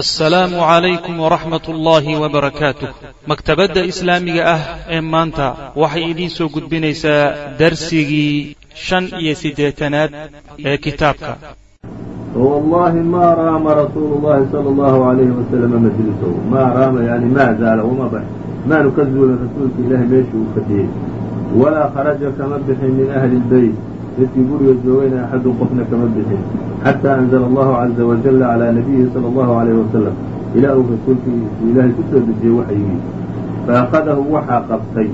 assalaamu calaykum waraxmat ullaahi wabarakaatuh maktabadda islaamiga ah ee maanta waxay idiin soo gudbinaysaa darsigii shan iyo siddeetanaad ee kitaabka. Wallahi ma raama rasuulu llahi sala allahu alayhi wasalama majlisahu maa raama yani maa zaala uma bax. Maanu ka zuulin rasuulka ilaahay meeshii uu fadhiyey. Walaa kharaja kama bixin min ahli lbeyt dadkii guriga joogayna axadun qofna kama bixin. Xataa anzla allahu caza wajala calaa nabiyihi sala allahu alayhi wasalam ilaa uu rasuulkiisu ilaahay ku soo dejiyey waxyigii faakadahu waxaa qabtay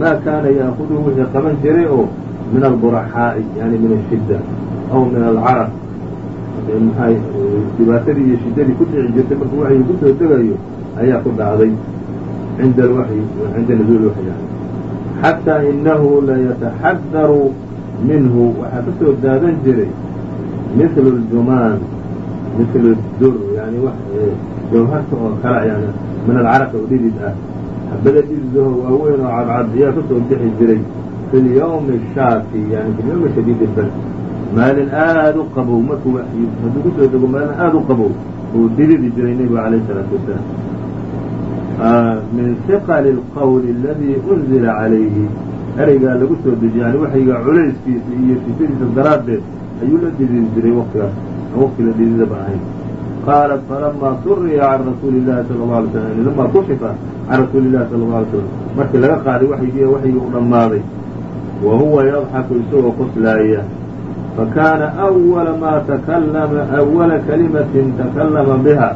maa kaana ya'kuduhu wixii qaban jiray oo min alburaxaa'i yani min ashidda aw min alcarab maxay dhibaatadii iyo shiddadii ku dhici jirtay markuu waxyigi ku degayo ayaa ku dhacday cinda alwaxyi cinda nuzuul waxyi xataa inahu layataxadaru minhu waxaa ka soo daadan jiray mithlu ljumaan mithlu dur yani jawharta oo kale yani min alcaraq oo ah. Xabada dhididaho waaweyn oo cadcad ayaa ka soo bixi jiray fi lyawmi shaafi yani fi lyawmi shadiid ilbard maalin aad u qabow markuu hadduu ku soo dego maalin aad u qabow uu dhididi jiray nebigu alayh isalaatu wasalaam. Min hiqali اlqowli aladii unzila calayhi ereygaa lagu soo dejiye yani waxayga culayskiisa iyo fitadiisa daraaddeed ayuu la dhidin jiray waqtigaas waqti la dhididaba ahayn. Qaalat falamaa suriya can rasuuli llahi sala alla alay slam lamaa kushifa can rasuuli llahi sala alla alay slam markii laga qaaday waxygi waxyigi u dhammaaday. Wa huwa yadxaku isagoo qoslaaya fakaana awala maa takallama awala kalimatin takallama biha.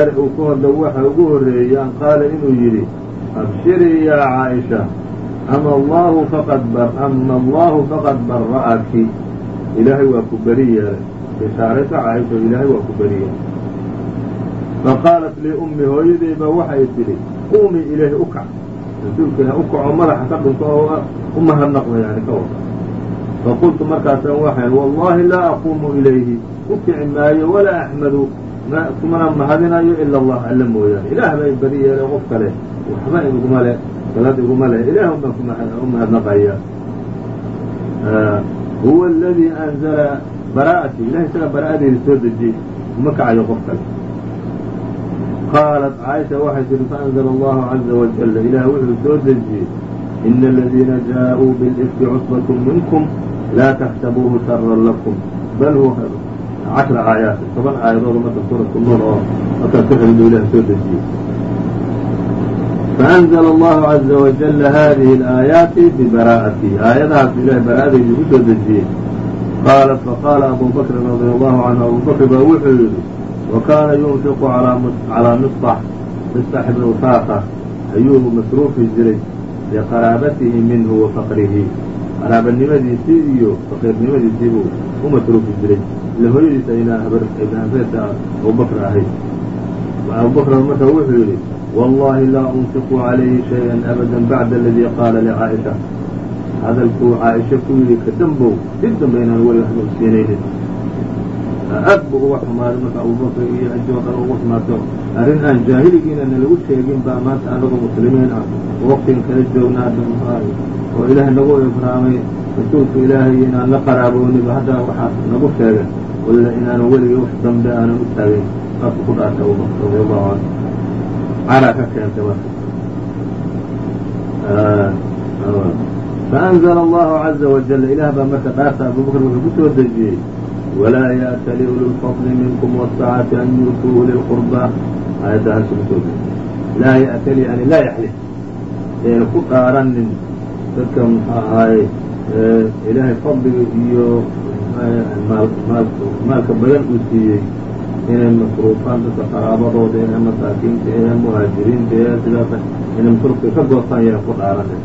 Er uu ka hodda waxa ugu horreeyey an qaala inuu yidhi abshirii yaa caaisha ama allahu faqad bara'aki ilaahay waa ku beri yeelay bishaaraysa caaisha ilaahay waa ku beri yeelay faqaalat lii ummi hooyadeyba waxay tidhi quumii ilaahi u kac rasuulka ilaah u kaco madaxa ka dhinto oo u mahadnaqda yani ka wada faqultu markaasaan waxaan wallahi laa aquumu ilayhi u kici maayo walaa axmadu kumana mahadinayo ila allah alla mooyaane ilaah baa beri yeelay qof kale waxba iguma le salad iguma leh ilaah baan u mahadnaqaya. Huwa aladii anzala bara'ati. Ilahay isaga bara'adeeda soo dejiyey. Uma kacayo qof kale qaalat caaisha waxay tihi faanzla allahu caza wajala ilaah wuxuu soo dejiyey. Ina aladiina jaaءuu bilifki cusbatun minkum laa taxsabuuhu sharan lakum. Bal huwa cashra aayaat. Toban aayadood marka suuratu nuur oo markaas ku xigdu ilah soo dejiyey faأnzl allahu caza wajala hadihi اlaayaati bibaraa'ati aayadahaas ilahay baraa'adayda ugu soo dejiyey qaala faqaala abu bakrin radia allahu canhu abu bakr baa wuxuu yidhi wakaana yunfiqu calaa misbax misbax ibn usaasa ayuu masruufi jiray liqaraabatihi minhu wa faqrihi qaraabanimadiisii iyo faqiirnimadiisii buu u masruufi jiray ile hooyadiisa inaa habar ibn hafeedka abubakr ahayd abubakr marka wuxuu yidhi wallahi laa unfiqu calayhi shayئa abada bacda aladii qaala licaaisha hadalkuu caaisha ku yidhi ka dambow dib dambe inaan weli waxba siinaynin aad buu uga xumaaday marka abubakr iyo cidii oo dhan ugu xumaato arrin aan jaahiligiina nalagu sheegin baa maanta anagoo muslimiin ah oo waqtigan kala joogna hadda oo ilaahay nagu ibraamay rasuulka ilaahay inaan la qaraabooniba hadda waxaa nagu sheegay walla inaanan weligii wax dambe u taagayn saasuu ku caraa ka keentay marka faأnzla allahu caza wajala ilaah baa marka dhaarta abubakr wuxuu ku soo dejiyey walaa ya'tali ulu lfadli minkum wاsacati an yuutuu uli lqurbaa aayaddahaasuu ku soo dejiyey laa ya'tali yani laa yaxlif eena ku dhaaranin dadka muxuu ahaaye ilaahay fadliga iyo maalka badan uu siiyey inay masruufaan dadka qaraabadooda ee masaakiinta ee muhaajiriinta ee sidaas inay masruufka ka goostaan yana ku dhaaranin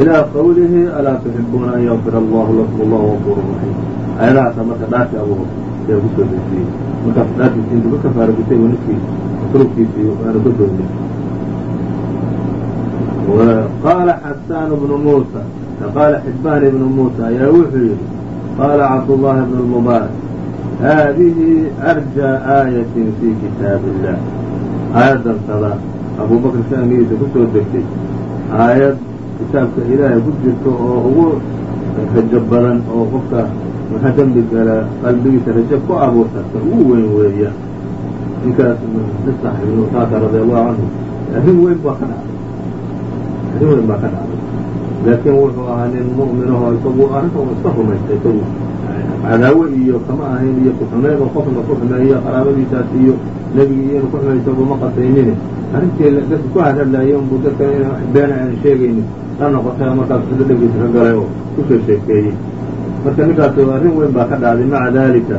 ilaa qawlihi alaa tuxibuuna an yakfir allahu lakum allahu gafuur raxiim aayadahaasa marka dhaartii abuur ayaa ku soo dejiyey markaas dhaartiisi intuu ka kafaara gutay uu ninkii masruufkiisii aanu ka doonay qaala xasaan bnu muusa qaala xibaan ibnu muusa ayaa wuxuu yidhi qaala cabdullahi bnu lmubaarak haadihi arjaa aayatin fii kitaabi illah aayaddan sada abubakr sha'nigiisa ku soo degtay aayad kitaabka ilaahay ku jirto oo ugu rajo badan oo qofka waxa dembi gala qalbigiisa rajo ku abuurtata ugu weyn weeyaan ninkaas mistax ibnu taata radi allahu canhu arrin weyn baa ka dhacday arrin weyn baa ka dhacday laakiin wuxuu ahaa nin mu'minaho isagu arrinta u iska rumaystay isagu cadaawe iyo kama ahayn iyo ku-xumeyn oo qofna ku xumeeyo qaraabadiisaas iyo nebigi iyo inu ku xumeey isagu ma qasaynine arrintii dadka ku hadhadlaayay unbuu dadka in beena aan sheegaynin la noqotay markaas sida dhegiisa ka galay oo ku soo sheekeeyey marka ninkaas arrin weyn baa ka dhacday maca daalika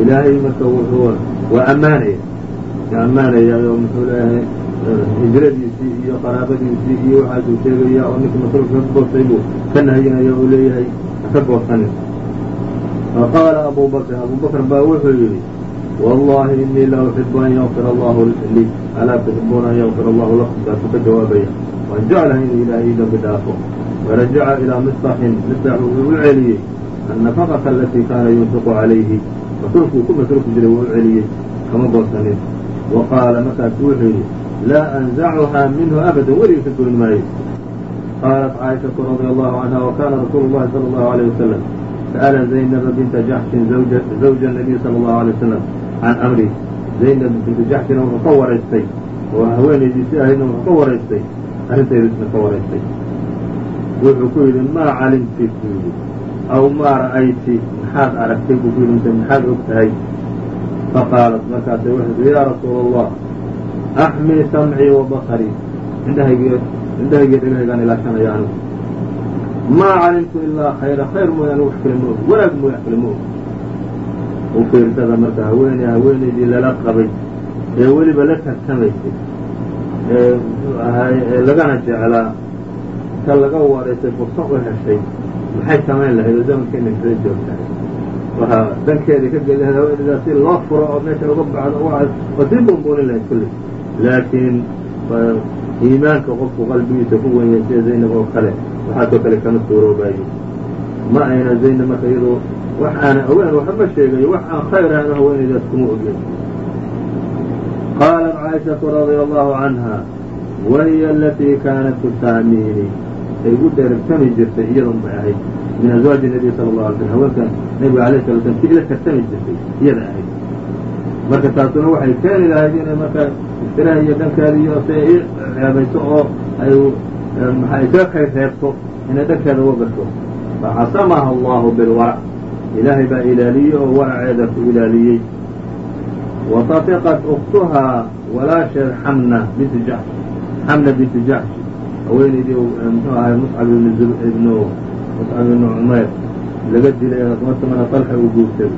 ilaahay marka wuxuu waa ammaanaya ka ammaanaya oo muxuu leeyahay hijradiisii iyo qaraabadiisii iyo waxaasuu sheegaya oo ninka masruufka ka goostay buu ka nahayinaya uu leeyahay haka goosanin faqaala abu bakr abu bakr baa wuxuu yidhi wallahi inii la uxibu an yakfir allahu lii alaa tuxibuuna an yakfir allahu lakum kaasuu ka jawaabaya waan jeclahay inuu ilaahay ii dambi dhaafo warajaca ilaa misbaxin misbax wuxuu u celiyey annafaqata alatii kaana yunfiqu calayhi masruufkuu ku masruufi jiray wuu u celiyey kama goosanin wa qaala markaasu wuxuu yidhi laa anzacuhaa minhu abadan weligii ka goyn maayo qaalat caaishatu radia allahu canha wa kaana rasuulu llahi sala allahu alayh wasalam sa'ala zaynaba binta jaxshin zawja nabiy sala allahu alay wasalam can amri zaynab binta jaxshina wuxuu ka waraystay oo haweenaydiisi ahaydna wuxuu ka waraystay arrintaydiisna ka waraystay wuxuu ku yidhi maa calimti buu yidhi aw maa ra'ayti maxaad aragtay buu ku yidhi mise maxaad og tahay faqaalat markaasay waxay tii yaa rasuula allah axmii samcii wa basarii indhahaygi indhahaygiyo dhegahaygaan ilaashanaya anigu maa calimtu ilaa khayra khayr mooyaane wax kale ma og wanaag mooya wax kale ma og u fiirsada marka haweeney haweenaydii lala qabay ee weliba la tartamaysay ee muxuu ee lagana jeclaa ta laga waraysay fursa u heshay maxay samayn lahayd oo zamankeena kala joogtahay waxaa dankeeda ka geli lahayd si loo furo oo meesha uga baxdo waa sii buunbuunin lahayd kulli laakiin iimaanka qofku qalbigiisa ku wenyay sida zaynab oo kale waxaasoo kale kama suuroobayo ma ayna zaynab marka iyadoo wax aana ogaan waxba sheegayo wax aan khayr ahna haweenaydaas kuma ogeen. Qaalat caaishatu radia allahu canha wahiya alatii kaanat tusaamiini. Ay ugu dheeragtami jirtay iyadun bay ahayd. Min azwaaji nabiy sala allahu alay slm haweenkan nabiga alayh sala slam ti ila tartami jirtay iyada ahayd. Marka taasuna waxay keeni lahayd inay marka iftiraha iyo dhankeeda se i ceebayso oo ay maxa isaga kay reebto inay dhankeeda uga gasho? Facasamaha allahu bilwarac ilaahay baa ilaaliyey oo waraceeda ku ilaaliyey. Watafiqat uktuhaa walaasheed xamna binti jaxsh xamna binti jaxsh haweenaydii muxuu ahay muscab ibnu muscab ibnu cumayr laga dilay markamana talxa uu guursaday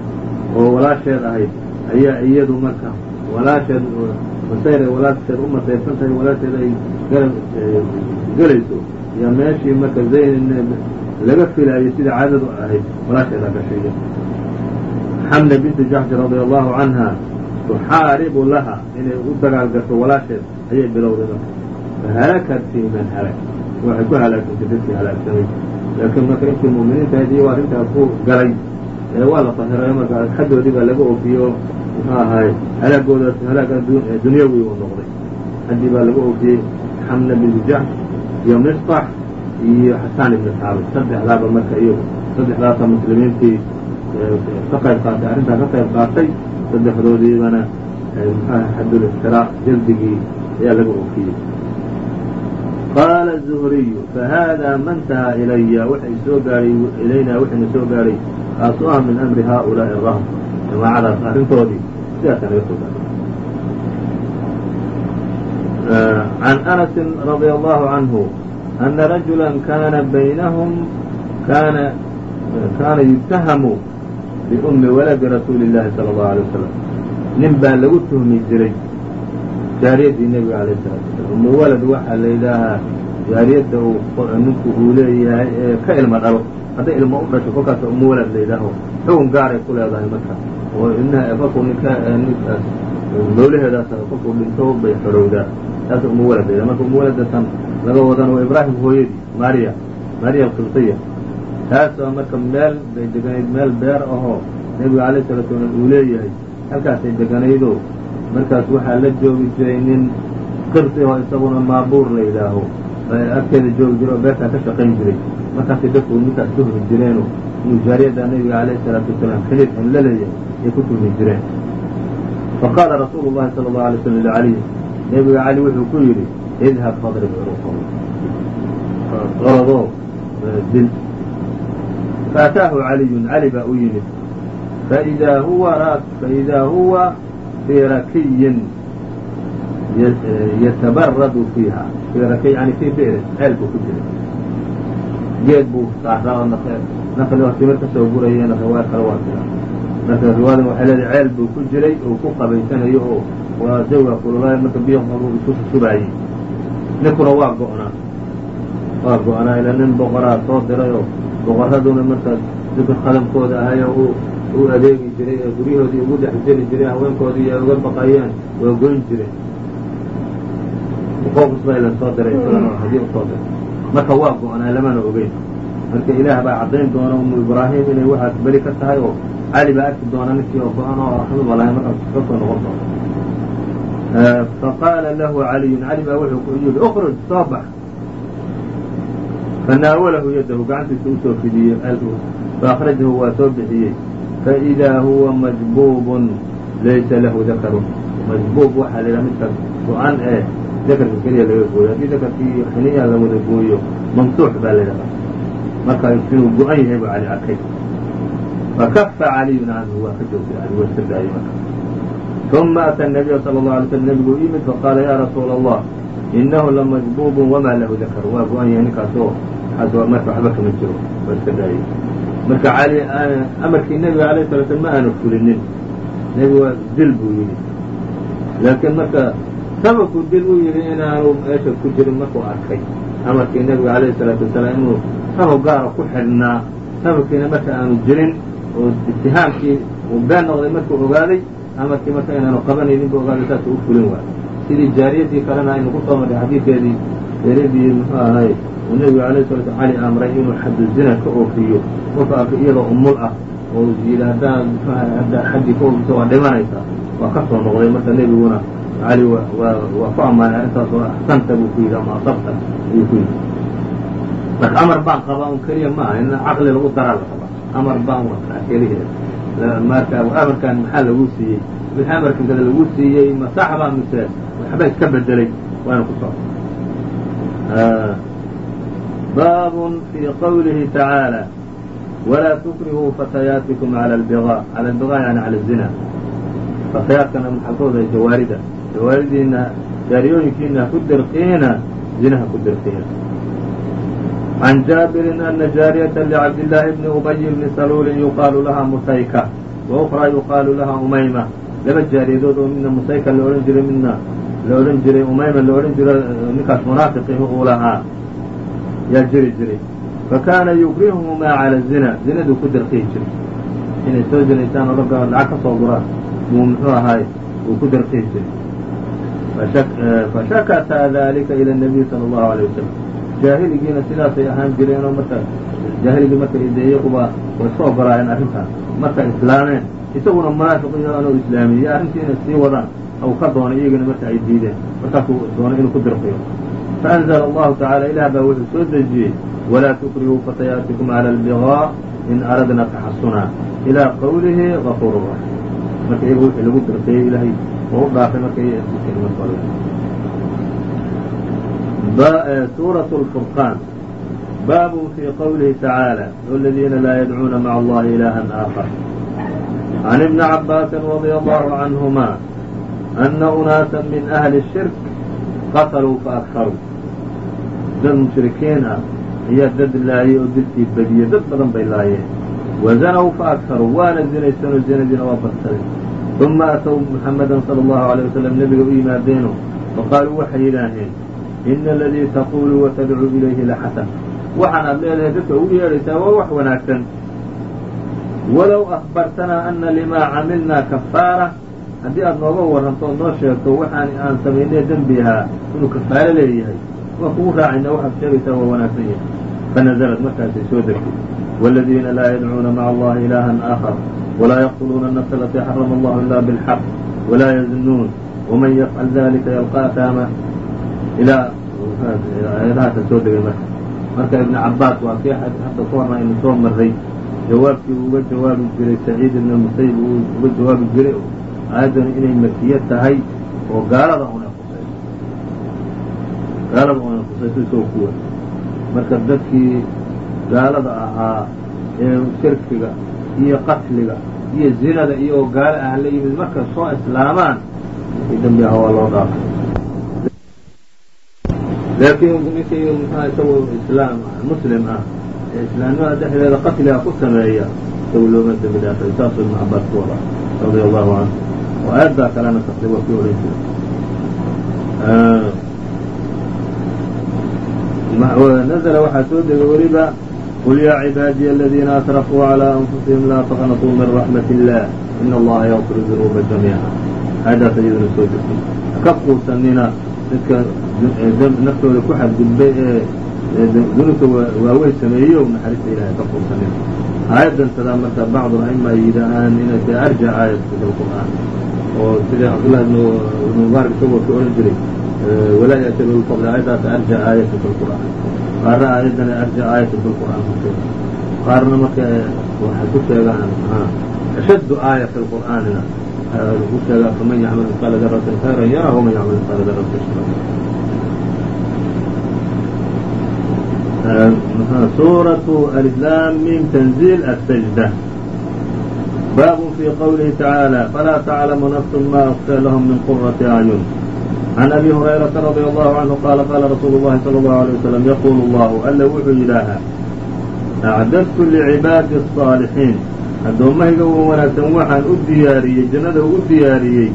oo walaasheed ahayd. Ayaa iyadu marka walaasheed masayr ay walaasheed u masayrsan tahay walaasheed ay gelayso iyo meeshii marka zayn laga filaayay sida caadadu ahayd walaasheeda gashay. Xamna binti jaxsh radia allahu canha tuxaaribu laha inay u dagaal gasho walaasheed ayay bilowday marka. Fahalakat fii man halak. Waxay ku halaagsantay dadkii halaagsamay laakiin marka intii mu'miniintahayd iyo arrintaas ku galay waa la tahirayo marka xaddoodii baa laga oofiyo muxuu ahaay halaagoodaas halaag dunyawi uu noqday. Xaddii baa laga oofiyey xamna binti jaxsh iyo misطax iyo xasaan ibni saabit saddexdaaba marka iyagu saddexdaasa muslimiintii ka qayb qaatay arrintaa ka qayb qaatay saddexdoodiibana muxuaha xaduliftiraa jaldigii ayaa laga oofiyey qaala الzuhriyu fahada ma ntaha ilaya waxay soo gaadhay ilaynaa waxayna soo gaadhay kaasu ah min amri haؤulaaءi الrahm jamaacadaas arrintoodii sidaasa naga soo gaadhay عن أنس رضي الله عنه أن رجuلا kاna بynهم kاna kaana يتهم بأmi ولد رasuuل اللahi صلى الله عليه وسلم nin baa lagu tuhmi jiray jaariyaddii nebiga عalيه الصلاaةu وسلام umu walad waxaa la yidhaahaa jaariyadda ninku uu leeyahay ee ka ilmo dhalo hadday ilmo u dhasho kolkaas umu walad la yidhaaho xugun gaaray ku leedahay marka oo kolkuu ninka ninkaas mawlaheedaas kolkuu dhinto bay xorowdaa taas umu waladayda marka umu waladatan laga wadan waa ibraahim hooyadii maria maria alqibtiya taasoo marka meel bay deganayd meel beer ahoo nebiga alayh salatu salaam uu leeyahay halkaasay deganaydoo markaas waxaa la joogi jiray nin qibti oo isaguna maabuur la yidhaaho. Agteeda joogi jiray oo beertaa ka shaqayn jiray. Markaasay dadku ninkaas ku huri jireeno inuu jaariyadda nebiga alayh salaatu wasalaam xiliid aan la leeyahay ay ku tuhmi jireen. Faqaala rasuulu llahi sala allahu alay slam lcaliy nebiga cali wuxuu ku yidhi idhab fadrib curuqahu orodoo dil. Faataahu caliyun cali baa u yimid faidaa huwa faidaa huwa fii rakiyin yatabaradu fiiha. Fii rakiy yani fii bi'rin ceel ku jiray. Geed buu saaraa oo nafli oo timir ka soo gurayena riwaaya kale waa jira. Marka riwaayadan waxay leedahay ceel buu ku jiray oo ku qabaysanayo oo waa jawiga kululaay marka biyo qabu isu subaayey ninkuna waa go'naa waa go'naa ila nin boqoraa soo diray oo boqoraduna markaas dadka khadamkooda ahayo u adeegi jiray ee guryahoodii ugu dhex jiri jiray haweenkoodii ay uga baqayeen waa goyn jireen qoofus baa la soo diray isagana haddii u soo diray. Marka waa go'naa lamana ogeyn. Marka ilaah baa caddayn doona umu ibraahim inay waxaas beri ka tahay oo cali baa arki doona ninkii oo go-an oo raxmaba lahay markaas ka soo noqon doona faqaala lahu caliyun cali baa wuxuu ku yidhi ukruj soo bax fanaawalahu yadahu gacantiisa u soo fidiyey faأkrajahu waa soo bixiyey faidaa huwa majbuubun laysa lahu dakarun majbuub waxaa la yidhaha midkaas go-an ee dakarka keliya laga gooyo haddii dakarkii xiniya la wada gooyo mamsuux baa la yidhaha marka inuu go-an yahay buu cali arkay fakafa caliyun canhu waa ka joogtay cali waa iska daayay marka ثuma atى النabiya slى الlه alay slm nebigu u yimid faqaala ya rasuula الlah inahu lamajbuubun wama lahu dakar waa go-an yahay ninkaas oo marka waxba kama jiro waa iska daayay marka cali amarkii nebiga alayه الsala slam ma aanu fulinin nebigu waa dil buu yidhi laakiin marka sababku dil u yidhi inaanu meesha ku jirin markuu arkay amarkii nebiga alayه الsalaatu wasalaam inuu sabab gaara ku xidhnaa sababkiina marka aanu jirin oo itihaamkii uu been noqday markuu ogaaday amarkii marka inaanu qabanaynin bu u fulin waay sidii jaariyaddii kalena aynu ku soo marray xadiidkeedii jaariyadii muxuu ahay uu nebigu alayh salatu cali amray inuu xaddu zina ka oofiyo. Qofka iyadoo umul ah oo yidhaahdaa muxuaha haddaa ka oofisa waa dhimanaysaa. Waa ka soo noqday marka nebiguna cali waa ku ammaanaa intaasoo axsanta buu ku yidhi ama asabta ayuu ku yidhi. Marka amar baan qabaa un keliya ma in caqli lagu daraa la qabaa. Amar baan waa kelihee marka amarkan maxaa lagu siiyey? Wixii amarkan kada lagu siiyey masaxba mise waxba iska bedelay waana ku soo. Ah. Baabun fii qawlihi tacaala walaa tukrihuu fatayaatikum cala albiqaa cala albiqaa yani cala azina fatayaadkana maxalkooda jawaarida? Jawaaridiina jaariyooyinkiina ku dirqiina zinaha ku dirqiina. عن جابر أن جاaرية لcبداللahi بن أبي بن سلول يuqاaل لha مsayكة وأخرى يuqاaل لha أمyمة laba jaariyadood oo midna musayka la odhan jiray midna la odhan jiray umayma la odhan jiro ninkaas munaafiqih uu lahaa yaa jiri jiray fakana yukrihهmaa عalى الزina zinaduu ku dirqihi jiray inay soo zinaysaan oo ragga lacag ka soo guraan buu muxuu ahaay uu ku dirqihi jiray fashakta ذلika إلى النبي صلى الله عليه وسلم jaahiligiina sidaasay ahaan jireenoo marka jaahiligii marka ideeye uba way iska ogolaayeen arrintaas. Markay islaameen isaguna munaafiqiyo anuu islaamiyey arrintii sii wadaan u ka doonay iyagina marka ay diideen. Markaasuu doonay inuu ku dirqiyo. Faأnzla allahu tacaala ilah baa wuxuu soo dejiyey walaa tukrihuu fatayaatikum cala اlbiqaa in aradna taxasunaa ilaa qawlihi gafuur raxim marka iyaga wixii lagu dirqiyey ilaahay oo u dhaafay marka sورة الفرقان bاب في qwله تعالى والذيina lا يدعوuna mع الlahi إلها آخر عن ابن عباس رضي الله عنهما أن أناaسا من أهل الشhرك qatlوu faأkharوu dad مشhrikiin ah ayaa dad laayay oo dilkii bediyey dad badan bay laayeen وزنوا faأkharوu waana zinaysanoo zinadiina waa badsaday ثuma أtوu محamدا صلى الله عليه وسلم nebiga u yimaadeeno faqaaluu waxay yidhaaheen ina aladii taqulu watadcuu ilayhi laxasan waxaan aad leedahay dadka ugu yeedhaysaa waa wax wanaagsan walow akhbartanaa ana limaa camilnaa kafaara haddii aad nooga warranto ood noo sheegto waxaan aan samaynay dembi ahaa inuu kafaaro leeyahay waan kugu raacayna waxaad sheegaysaa waa wanaagsan yahay fanazlad markaasay soo degtay wاladiina laa yadcuuna maca allahi ilaha aakhar walaa yaqtuluuna الnafsa alatii xarama allahu ila bاlxaq walaa yaznuun wman yafcal dalika yalqa asaama ilaa aayadahaasa soo degay marka. Marka ibn cabaas waa kii hadda ku horna aynu soo marray. Jawaabkii uu uga jawaabi jiray saciid ibn musayib uu uga jawaabi jiray aayaddani inay makiye tahay oo gaalada una khusayso gaalada una khusayso isagoo kuwa. Marka dadkii gaalada ahaa ee shirkiga iyo qatliga iyo zinada iyagoo gaalo ah la yimid marka soo islaamaan wixii dembi aha waa loo dhaafay laakiin ninkii mxua isagoo islaam muslim ah ee islaamnimada dhexdeeda qatliga ku sameeya isagu looma dembi dhaafay saasuu ibnu cabaas ku wada radia allahu canhu oo aayaddaa kalena taqdi waa kii odhan jiray nazla waxaa soo degay weliba qul yaa cibaadiya aladiina asrafuu calىa anfusihim laa taqnatuu min raxmat illah in allaha yaqfiru dunuuba jamiica aayaddaas iyaduna soo degtay haka quusanina dadka naftooda ku xadgudbay ee dunuubta waaweyn sameeyo naxariista ilahay ka quusanina aayaddan sadaa marka bacdu aima yidhaahaan inay tahay arjac aayat fi lqur'aan oo sida cabdullah ibnu mubaarak isagoo ka odhan jiray walaa ya'ti bilfadli aayaddaas arjac aayati fi lqur'aan qaarna aayaddana arjac aayati fi lqur'aan ku qaarna marka waxay ku sheegaan ashaddu aaya fi lqur'aanina ku sheegaa faman yacmal misqaala daratin khayran yara waman yacmal misqaala daratin shara suuratu alislaam mim tanziil asajda bab fi qwlihi tacaalى falaa taclamu nafsu ma أkfya lahm min qurati acyun can abi hurayrata radi allahu canhu qaala qaala rasuulu llahi salى اllahu alيه wasalam yaquulu allahu alla wuxuu yidhaahaa acdadtu licibaadi الصaalixiin addoommahayga u wanaagsan waxaan u diyaariyey jannada ugu diyaariyey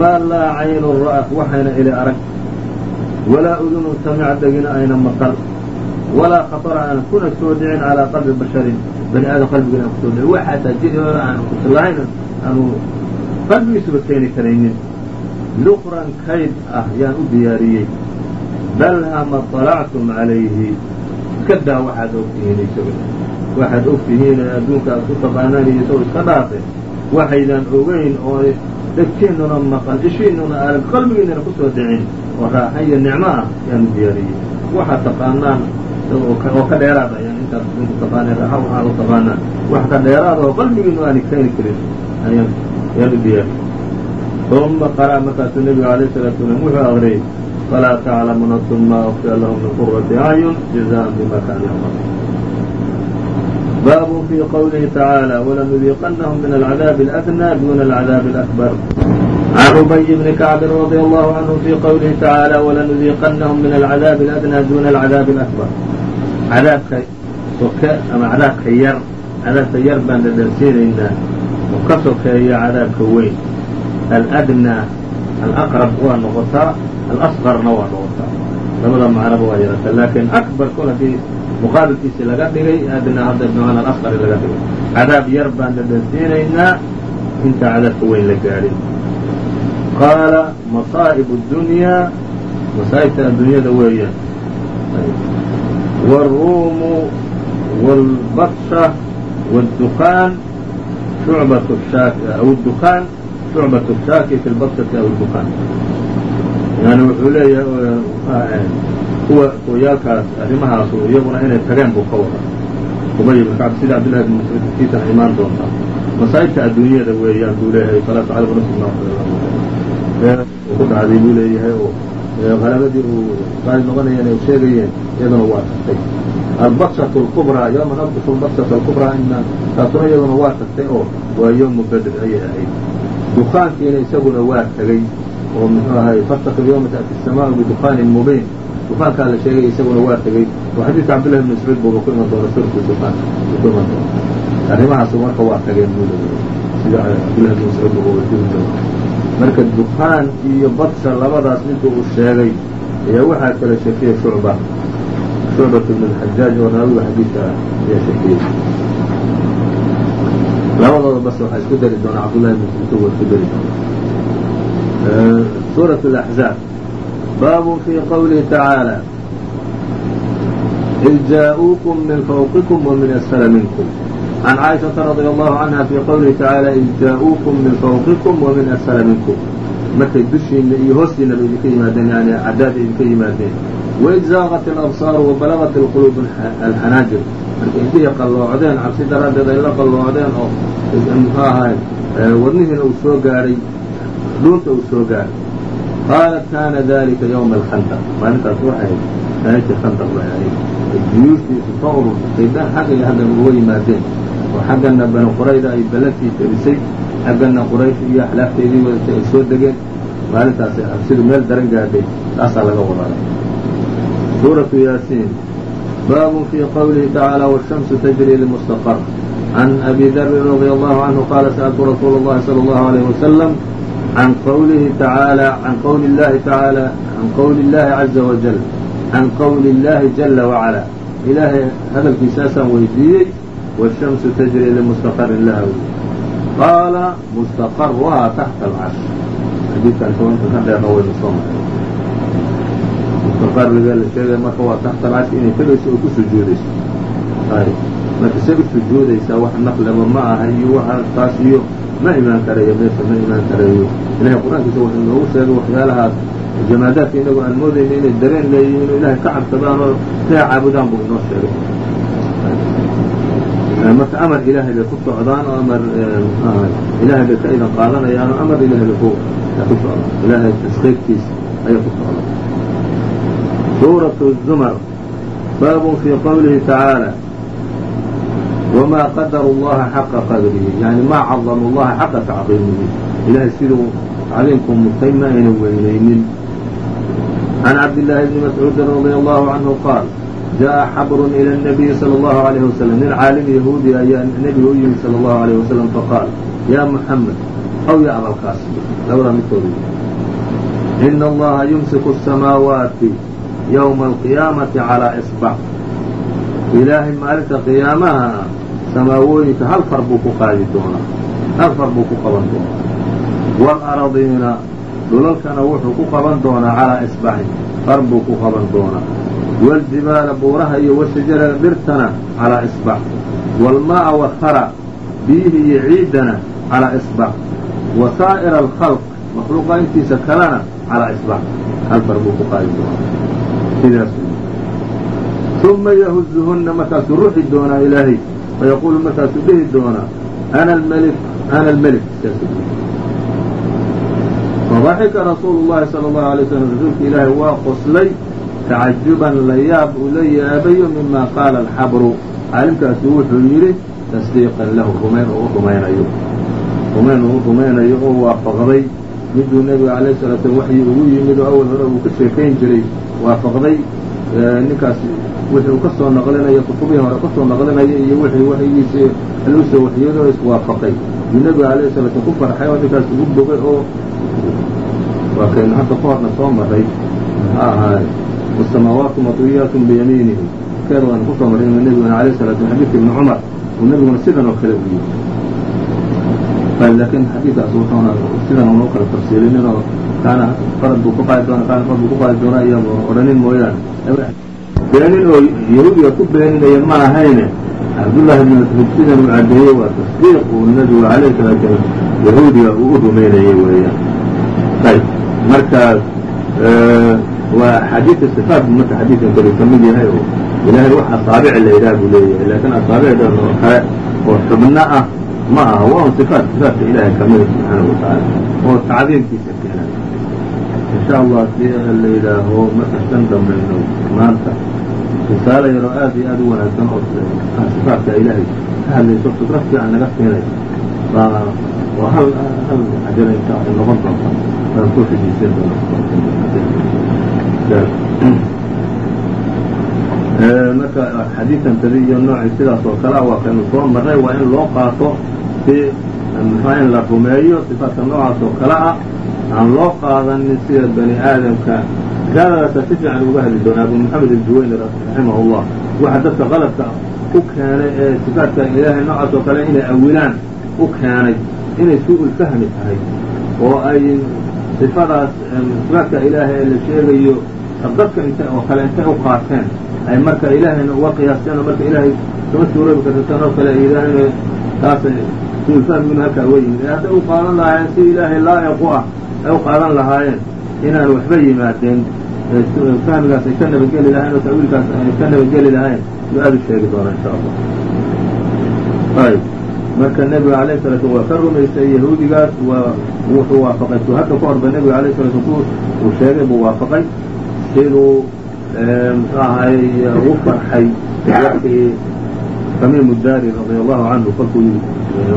maa laa caynu ra'at waxayna ili arag walaa udunu samica dhegina ayna maqal walaa khaطara aan kuna soo dhicin calىa qalbi basharin bani aadam qalbigiina aan kusoo dhicin waxaasaa jidooda aan kuslahayn aanu qalbigiisuba keeni karaynin luqran kayd ah yaan u diyaariyey bal hama طalactum calayhi iska daa waxaad ogtihiin isaga waxaad ogtihiin ee adduunka aad ku taqaanaan iyo isagoo iska dhaafe waxaydaan ogeyn oo dhegtiinuna maqan ishiinuna arag qalbigiinana ku soo dhicin oo raaxa iyo nicmo ah yaanu diyaariyey. Waxaad taqaanaan oo ka dheeraad ayaan intaas adduunka taqaaneen raaxa waxaad u taqaanaan wax ka dheeraad oo qalbigiinu aani keeni karin ayaan yaan u diyaariyey. Uma qara'a markaasuu nebiga alayh salaatu salaam wuxuu aqriyey falaa taclamu nafsun ma ukfiya lahum min qurati acyun jazaan bima kaanu yacmaluun bab fي qwlihi tacaalى wlanudiiqanahum min alcadaabi اladnى duna alcadaabi اlأkbar can rubay bni kacbi radi allahu canhu fi qwlihi tacaalى wlanudiiqanahum min alcadaabi اladnى duna alcadaabi اlأkbar cadaabka soke ama cadaabka yar cadaabka yar baan dhadhansiinaynaa oo ka sokeeya cadaabka weyn aladnى alaqrab waa noqotaa alasqarna waa noqotaa labada macnaba waa yarata lakin akbar kol hadii muqaabilkiisi laga dhigay adnaa hadda bimacna alasqari laga dhigay cadaab yar baan dhadhansiinaynaa intaa cadaabka weyn la gaadhin qaala masaa'ib اdunyaa masaa'ibta addunyada weeyaan wاlruumu wاlbatsha wاddukaan shucbat aw اdukaan shucbat shaaki fi lbatsati aw اdukaan yani wuxuu leeyahay kuwa kuwayaalkaas arrimahaasu iyaguna inay tageen buu ka wada ubay ibn kacb sida cabdillahi ibn mascuud kiisana imaan doontaa masaa'ibta adduunyada weeyaan buu leeyahay falaa taclamu nafsun ma ku dhacday buu leeyahay oo qalabadii uu qaalib noqonayeen ay sheegayeen iyaduna waa tagtay. Albatsatu alkubraa yowma nabdishu albatsata alkubraa ina taasuna iyaduna waa tagtay oo waa yowmu bedr ayay ahayd. Dukaankiina isaguna waa tegey oo muxuu ahay fattaqib yowma ta'ti الsamaau bidukaanin mubiin dukaankaa la sheegay isaguna waa tegey oo xadiidka cabdillahi bn mascuud buuba ku iman doona surku dukaan ku iman doona arrimahaasu marka waa tageen buu leeyahay sida cabdillahi bn mascuud buuba wajiri doona marka dukaan iyo badsha labadaas midka uu sheegay ayaa waxaa kala shakiyey shucba shucbat bn اlxajaaj oo raawiga xadiidka ayaa shakiyey labadooda bas waxaa isku dari doona cabdullahi bn mascuud waa isku dari doona suuraة الأحزاab bab fي qwlihi tacaalى إid jaaءuuكm min fوqikm وmin أsfla minkm عan caaئiشhaةa radي الlahu عanha fي qwlihi tacaalى id jaaءuuكm min fوqikm وmin أsfla minkm markay dushiina iyo hoostiinaba idinka yimaadeen yani cadaab idinka yimaadeen وإid zaaqت الأbصاar وbalغت الqلوب الxanaajir marka indhihii qalloocdeen cabsi daraaddeed ay la qalloocdeen oo muxuu ahay wadnihiina uu soo gaadhay dhuunta uu soo gaadhay qaalat kana dalika ywma alkhandaq maalintaas waxay maalintii khandaq bay ahayd juyuushtiisu soo urursatay dan xagga iyo xaggan uga yimaadeen oo xaggana bani qurayda ay ballantii terisay xaggana quraysh iyo axlaafteedii wadatay ay soo degeen maalintaasay cabsidu meel daran gaadhay taasaa laga wadaa suuratu yaasiin baabun fii qowlihi tacaala wالshamsu tajri limustaqar can abi darin radi allahu canhu qaala sa'altu rasuula اllahi salى اllahu عalيyh wasalam can qowlihi tacaala can qowli اllahi tacaala can qowli اllahi caza wajal can qowli اllahi jala wacala ilaahay hadalkiisaasaan weydiiyey wالshamsu tajri limustaqarin laha wy qaala mustaqaruhaa taxta alcarsh xadiidkan tobanka ka dheerna waynu soo maray mustaqariga la sheegaya marka waa taxta alcarsh inay tegayso oo ku sujuudayso ay marka say u sujuudaysaa wax naqlaba ma aha iyo waxa taas iyo ma imaan karayo meesha ma imaan karayo ilahay qur'aankiisa wuxuu noogu sheegay waxyaalahaas jamaadaadka inagu aan moodayno inay dareen leeyihiin inuu ilahay ka cabsadaan oo ilahay caabudaan buu inoo sheegay marka amar ilaahay bay ku socdaan oo amar ilaahay bay ka idan qaadanayaan oo amar ilahay bay ku socdaan ilaahay tasqiibkiisa ayay ku socdaan suuratu zumar baabun fii qowlihi tacaala wma qadaru اllaha xaqa qadrihi yani ma cadamu اllaha xaqa tacdiimihi ilahay siduu tacdiimku mutay ma ayna weynaynin can cabdillaahi bni mascuudi radi allahu canhu qaal jaءa xabrun ilى الnabiyi salى اllahu عalيh waslm nin caalim yahuudi ayaa nebiga u yimid salى اllahu عalيه waslm faqaal ya muxamed aw ya abalkaasi labada midkooda ina allaha yumsiku الsamaawaati ywma alqiyaamati calىa isbac ilaahay maalinta qiyaamahana samaawooyinka hal far buu ku qaadi doonaa hal far buu ku qaban doonaa waalaradiina dhulalkana wuxuu ku qaban doonaa calaa isbacin far buu ku qaban doonaa waaljibaala buuraha iyo washajara dhirtana calaa isbac waalmaa'a wahara biyihii iyo ciiddana calaa isbac wa alkhalq makhluuqa intiisa kalena calaa isbac hal far buu ku qaadi doonaa sidaas uma yahuzuhunna markaasuu ruxi doonaa ilaahay fayaquulu markaasuu dhihi doonaa ana almlik ana almelik fadaxika rasuulu llahi sala allahu alay slam rasuulka ilaahay waa qoslay tacajuban la yaab uu la yaabayo mima qaala alxabru caalimkaasu wuxuu yidhi tasdiiqan lahu rumayn oo u rumaynayo rumayn oo u rumaynayo oo waafaqday miduu nebiga alayh salaa slam waxyi ugu yimid oo awal hore uu ka sheekayn jiray waafaqday ninkaas wixii uu ka naqlinayo kutubihii hore ka soo iyo wixii waxyigiisa lagu soo iswaafaqay. Yuu nebiga alayh ku farxay oo ninkaas ugu bogay oo waa kaynu hadda ka horna soo maray. Maxaa ahaay wasamaawaatu matwiyaatun biyamiinihi. Keeda waanu ku soo marray inuu nebiguna xadiidka ibni cumar uu nebiguna sidan oo kale u yidhi. Laakiin xadiidkaas wuxuuna sidan una u kala tafsiilinin oo kaana farad buu ku qaadi doona kaana far buu ku qaadi doonaa iyaba odhanin mooyaane beenin oo yahuudiga ku beeninaya ma ahayne. Cabdullaahi bn mascuud sidan uu caddeeyey waa tasdiiq uu nebigu alayh salaa slam yahuudiga uu u rumaynayay weeyaan. Ayb markaas waa axaadiida sifaat bu marka xadiidkan kale ka yahay oo ilaahay wax asaabic la yidhaha buu leeyahay laakiin asaabicdan oo kale oo xubno ah ma aha. Waa sifaat sifaatka ilaahay kamida subxaanahu watacaala oo tacdiimkiisa keenay insha allah si la yidhaaho marka shan dambayno. Maanta risaalo yaroo aad iyo aad u wanaagsan oo sifaatka ilaahay ka hadlayso fikrad fiican naga siinay baa oo hal hal xajara insha ay noqon doonta baan ku xijiysan doona marka xadiidkantadi iyo noocii sidaas oo kale ah waa kaynu soo marnay waa in loo qaato si maxaa in la rumeeyo sifaatka noocaas oo kale ah aan loo qaadanin sida bani aadamka risaaladaasa si fiican uga hadli doona abu moxamed aljuwayni raximah اllah waxa dadka qalabka u keenay ee sifaatka ilaahay noocaas oo kale inay awilaan u keenay inay su'ul fahmi tahay oo ay sifadaas sifaatka ilaahay ee la sheegayo dadka int oo kale intay u qaateen ay marka ilaahayna uga qiyaasteen oo marka ilaahay kama suuroobi kartataan oo kale ay taasay su'ul halkaa uga ee hadday u qaadan lahaayeen si ilaahay laa'iq u ah ay u qaadan lahaayeen inaan waxba yimaadeen fahmigaas ay ka nabadgeli lahayn oo ta'wiilkaas ay ka nabadgeli lahayn yuu aad sheegi doonaa insha allah. Ayb marka nebiga alayh salatu waa ka rumaysay yahuudigaas waa wuxuu waafaqay. Su ka horba nebiga alayh salatu ku uu sheegay buu waafaqay. Siduu muxuu ahay u farxay. Waqtigii tamiim daari radia allahu canhu kolkuu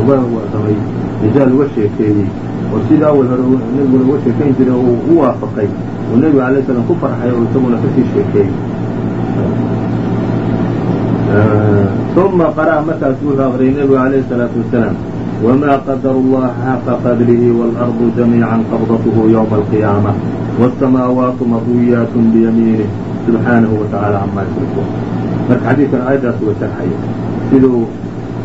waramay rijaal uga sheekeeyey oo sidii awal hore nebiguna uga sheekayn jiray uu u waafaqay uu nebiga alay slam ku farxay oo isaguna kasii sheekeeyey uma qara'a markaas wuxuu aqriyay nebigu alayh الsalaatu wasalaam wma qadar اllaha xaqa qadrihi wاlarضu jamiica qabdathu ywma alqiyaamة wالsamaawaatu madwiyaat biyamiinih subxaanahu watacaala camaa yushrikuun marka xadiidkan aayaddaas uga sharxaya siduu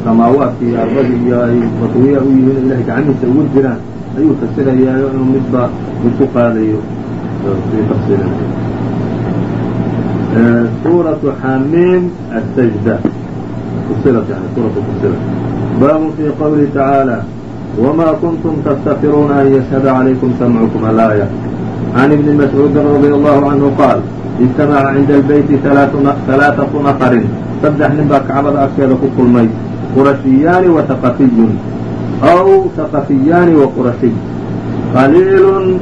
samaawaadki iyo ardadii iyo ay madwiya u yihiin ilahay gacmihiisa ugu jiraan ayuu fasirayaayo inuu midba mid ku qaadayo suuraةu xamiim aلsajda fusilat yani suuratu fusilat baabu fii qowlihi tacaalى wma kuntum tastakiruuna an yashhada calaykum samcukum alaaya can ibni mascuudi radi allahu canhu qaal ijtamaca cinda albeyti halaaثatu nafarin saddex nin baa kacbada agteeda ku kulmay qurashiyaani wa haqafiyun aw haqafiyaani wa qurashiy qaliilun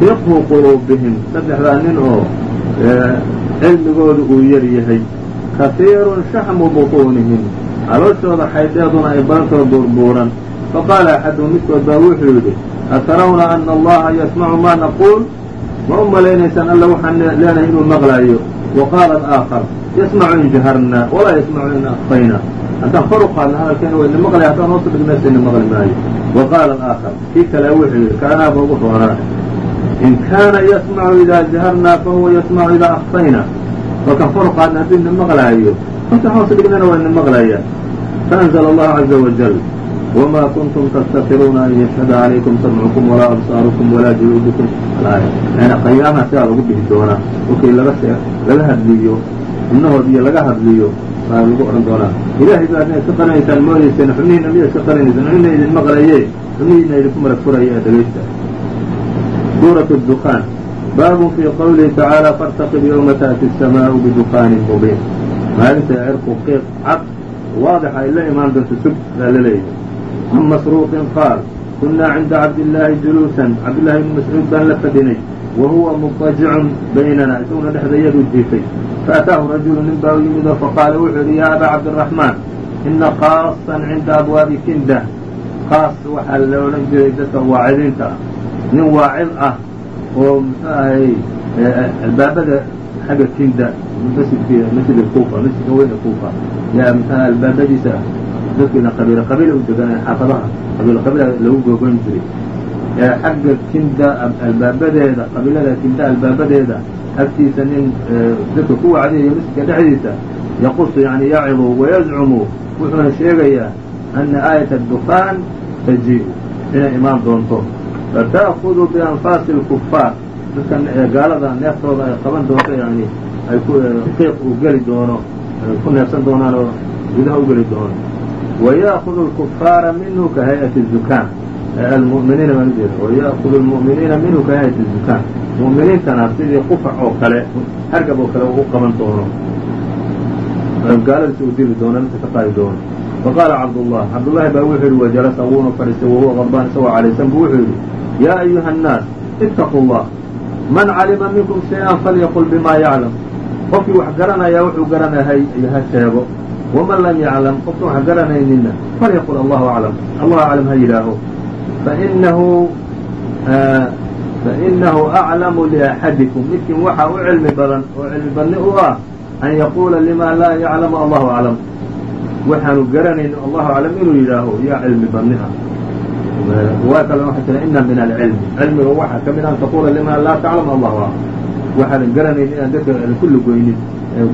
fiqhu quluubihim saddexdaa nin oo cilmigoodu uu yar yahay kahiirun shaxmu buطuunihim calooshooda xaydheeduna ay badantoo buurbuuran faqaala axaduhum midkood baa wuxuu yidhi atarawna ana allaha yasmacu ma naquul ma u malaynaysaan alla waxaan leenahay inuu maqlaayo wa qaala alaakhar yasmacu in jaharna walaa yasmacu in akfayna haddaan kor u qaadna hadalkeena wayna maqlaya haddaan hoosu dhignaysayna maqli maayo wa qaala alaakhar kii kale wuxuu yidhi kaanaaba ugu roonaa in kaana yasmacu idaa jaharnaa fahuwa yasmacu idaa akfayna kolkaan kor u qaadna hadduu maqlaayo kolkaan hoosu dhignana waa ina maqlaya faأnzl allahu caza wajal wma kuntum tastakiruuna an yashhada calaykum samcukum walaa absaarukum walaa juluudukum yani qayaamaha sidaa lagu dhihi doonaa markii laga hadliyo xubnahood iyo laga hadliyo baa lagu odhan doonaa ilaahay baadna iska qaranaysaan moodayseen xubnihiina miya iska qaranaysaan xubnihiina idin maqlaye xubnihiina idinku marag furaya ee dhegaysta suuraة الdukaan baabun fii qowlihi tacaalى faاrtaqib ywma taأti الsamaau bidukaanin mubiin maalinta cirku qiiq cad waadix ay la imaan doonto sug baa la leeyahay can masruuqin qaal kunnaa cinda cabdillaahi juluusan cabdillahi bni mascuud baan la fadhinay wa huwa muضajicun baynana isaguna dhexdayadu jiifay faataahu rajulu nin baa u yimid oo faqaala wuxuu yidhi yaa abaa cabdiraxmaan ina khaasan cinda abwaabi kinda kaas waxaa la odhan jiray dadka waacidiinta ah nin waacid ah oo muxuu ahay albaabada xagga kinda masjidki masjid kuufa masjidka weyn ee kuufa yaa mxua albaabadiisa dadkiina qabiilo qabiila u deganay xaafadaha qabiilo qabiila lagu googoyn jiray xagga tinda albaabadeeda qabiilada tinda albaabadeeda agtiisa nin dadka ku wacdiyayo masjidka dhexdiisa yaqusu yani yacidu wayazcumu wuxuuna sheegayaa ana aayata adufaan tajiibu inay imaan doonto. Fata'kudu bianfaasi alkufaar dadkan gaalada neeftooda ay qaban doonto yani ay qiiq uu geli doono ku neefsan doonaan oo gudaha u geli doono. Waya'kudu alkufaara minhu ka hay'ati zukaan almuminiina baan ujeeda oo ya'kulu lmu'miniina minhu kahayati zukaan mu'miniintana sidii qufac oo kale hargab oo kale uu qaban doono gaaladiisa uu dili doono inta ka qaadi doono faqaala cabdullah cabdullaahi baa wuxuu yidhi wajalasa wuuna fadhiistay wahuwa qadbaan isagoo calaysan buu wuxuu yidhi yaa ayuha annaas ittaquu llah man calima minkum shay-an falyaqul bimaa yaclam qofkii wax garanayaa wuxuu garanahay ha sheego waman lam yaclam qofka wax garanaynina falyaqul allahu aclam allahu aclam ha yidhaaho fainahu fainahu aclamu liaxadikum midkiin waxaa u cilmi badan oo cilmi badni u ah an yaquula lima laa yaclamu allahu aclam waxaanu garanayn allahu aclam inuu yidhaaho yaa cilmi badni ah riwaaya kale waxay tira ina min alcilmi cilmiga waxaa ka mid an taquula lima laa taclamu allahu aclam waxaadan garanayn inaan dadka ku lugoynin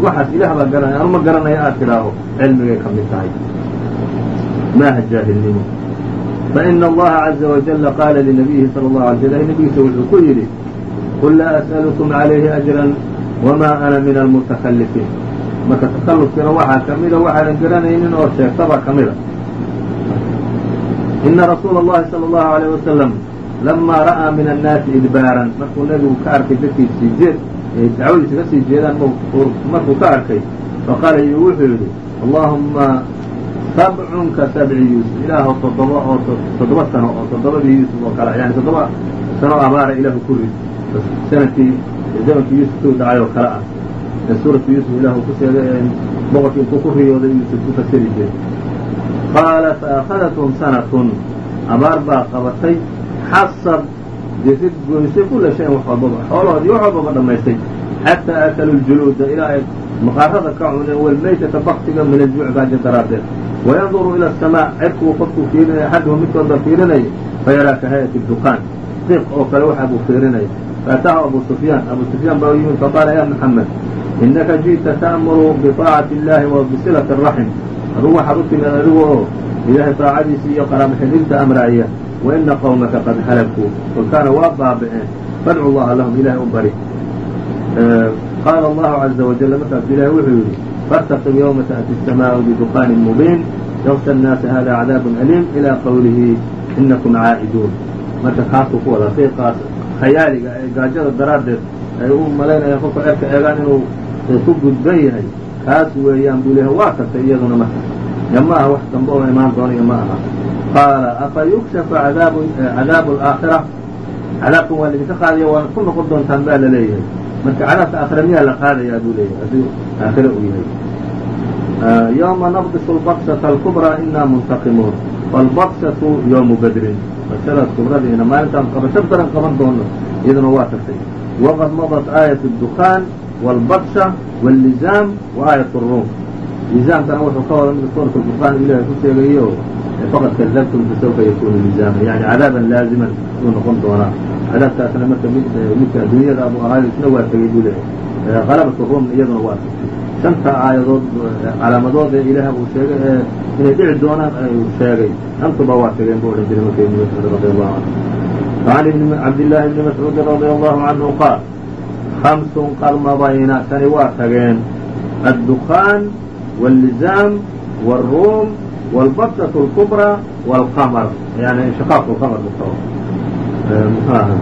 waxaas ilaah baa garanaya anu ma garanaya aad tidhaaho cilmigay ka mid tahay maaha jaahilnimo faina allaha caza wajala qaala linabiyihi sala allahu alay sl nabigiisa wuxuu ku yidhi qul laa as'alukum calayhi ajran wma ana min almutakalifiin marka takallufkiina waxaa ka mida waxaadan garanaynin oo sheegtaba ka mida ina rasuula اllahi salى اllahu عalيه wasalam lamaa ra'aa min annaasi idbaaran markuu nebigu ka arkay dadkiisii jeed dacwadiisa ka sii jeedaan markuu ka arkay faqaala wuxuu yidhi allahuma sabcun ka sabci yuusuf ilaah toddoba oo toddoba sano oo toddobadii yuusuf oo kale yani toddoba sano abaara ilaahu ku rid. Sanadkii zamankii yuusuf suu dhacay oo kale ah. Suuratu yuusuf ilah ku boqorkii intuu ku riyooday yuusuf ku fasiri jiray. Qaala faأkhadathum sanatun. Abaar baa qabatay xasad dirid goysay kula shayin wax walbaba xoolahoodii wax walbaba dhammaystay xataa akaluu ljuluuda ilaa maqaarada ka cuneen walmaytata baktiga min aljuuc gaajo daraaddeed wayanduru ila asamaa cirkuu qofkuu fiirinaya axaduhu midkoodba fiirinaya fayaraa ka hayati dukaan diiq oo kale waxaa buu fiirinaya faataahu abu sufyaan abu sufyaan baa u yimid faqaala ya maxamed inaka ji'ta ta'muru biطaacati illahi wa bisilati araxim adugu waxaad u timid adigu oo ilaahay taacadiisa iyo qaraabo xidhiirta amraaya wa ina qawmaka qad halakuu kolkaana waa baabi'een fadcu llaha lahum ilahay u bari qaala allahu caza wajal markaasu ilahay wuxuu yidhi faاrtaqib ywma taأti الsamaau biduqaanin mubiin yksa الnaasa hada cadaab aliim ilى qowlihi inakum caa'iduun marka kaasuu ku wadaa qiiqaas khayaaliga ee gaajada daraaddeed ay u malaynayaan kolka cerka eegaan inuu ku gudban yahay kaas weeyaan buu leeyahay waa tagtay iyaduna marka ya ma aha wax dambe oo imaan doonayo ma aha qaala afa yukshafu cadaabu alaakhira cadaabkan waa laidinka qaadaya waana ku noqon doontaan baa la leeyahay marka cadaabka aakhira miyaa la qaadayaa buu leeyahay hadduu aakhira uu yahay yوma naqdisu lbaksata alkubraa inaa muntaqimuun wاlbaksatu yowmu badrin bakshadaas kubradiina maalintaan qabasho daran qaban doono iyaduna waa tagtay waqad madat aayat الdukaan wاlbaksha wاllizaam wa aayat الruum lizaamkana wuxuu ka wada mida suurat dukaan ilahay ku sheegayo faqad kadabtum fasawfa yakunu lizaama yani cadaaban laaziman uu noqon doonaa cadaabkaasna marka mid midka adduunyada abu ahaayo isna waa tegay buu leeyahay qalabat ruumna iyaduna waa tagtay shanta aayadood calaamadood ee ilaah uu sheegay ee inay dhici doonaan uu sheegay antuba waa tageen buu odhan jiray marka ibn mascuud radi allahu canhu وعn cabdillaahi bni mascuudi radi allahu canhu qaal hamsun qad madayna tani waa tageen addukaan wاllizaam wاlruum wاlbaksة اlkubrى wاlqamr yani inshiqaaq lqamr mxu aha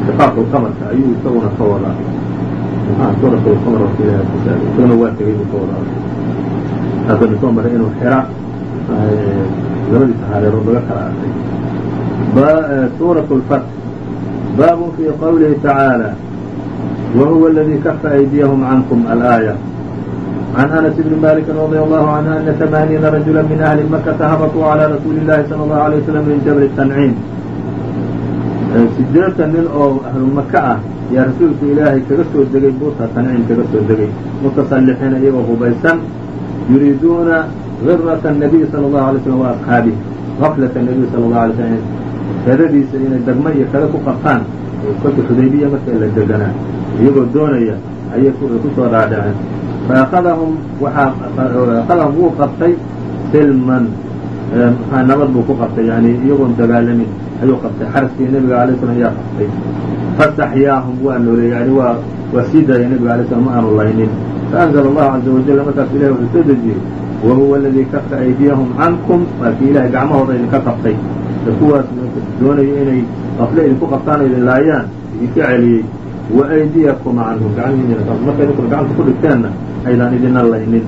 inshiqaaq lqamarka ayuu isaguna ka wadaa suurat lqamr warka ilahay ku sheegay isaguna waa tegay buu ka wadaa haddana soo maray inuu xira labadiisa hareerood laga kala arkay suuraة اlfath baab fي qowlihi tacaalى وهuوa اladي kafa أydiyahم عankم alآية عن أنس بن مالك رضي الله عنه أن ثمانيiن رaجuلا min أهli مkةa habطوu عalى رasuuلi الlahi صلى الله عليه وسلم min jبل تنعيم sideetan nin oo ahlu maka ah yaa rasuulka ilaahay kaga soo degay buurta tanciim kaga soo degay mutasallixiina iyagoo hubaysan yuriiduuna غiraة النabiy salى الlahu عalay slm وأصxaabih غaflaة النabiy salى الlaه عalay slm xeeradiisa inay degmo iyo kada ku qabtaan kolka xudaybiya marka la deganaa iyagoo doonaya ayay ku soo dhaadhaceen faأkhadahum waaakhadahum wuu qabtay silman. Nabad buu ku qabtay yani iyagoon dagaalamin ayuu qabtay. Xaraskii nebiga alay slam ayaa qabtay. Fastaxyaahum waa nooleeyey yani waa waa sii daayay nebiga alay slam ma aanu laynin. Faأnzla allahu caza wajal markaasu ilahi wuxuu soo dejiyey. Wahuwa aladii kafa aydiyahum cankum waa kii ilahay gacmahooda idinka qabtay. Kuwaas doonaya inay qafle idinku qabtaan idin laayaan idinka celiyey wa aydiyakum canhum gacmihiina marka idinkuna gacanta ku dhigteenna aydaan idina laynin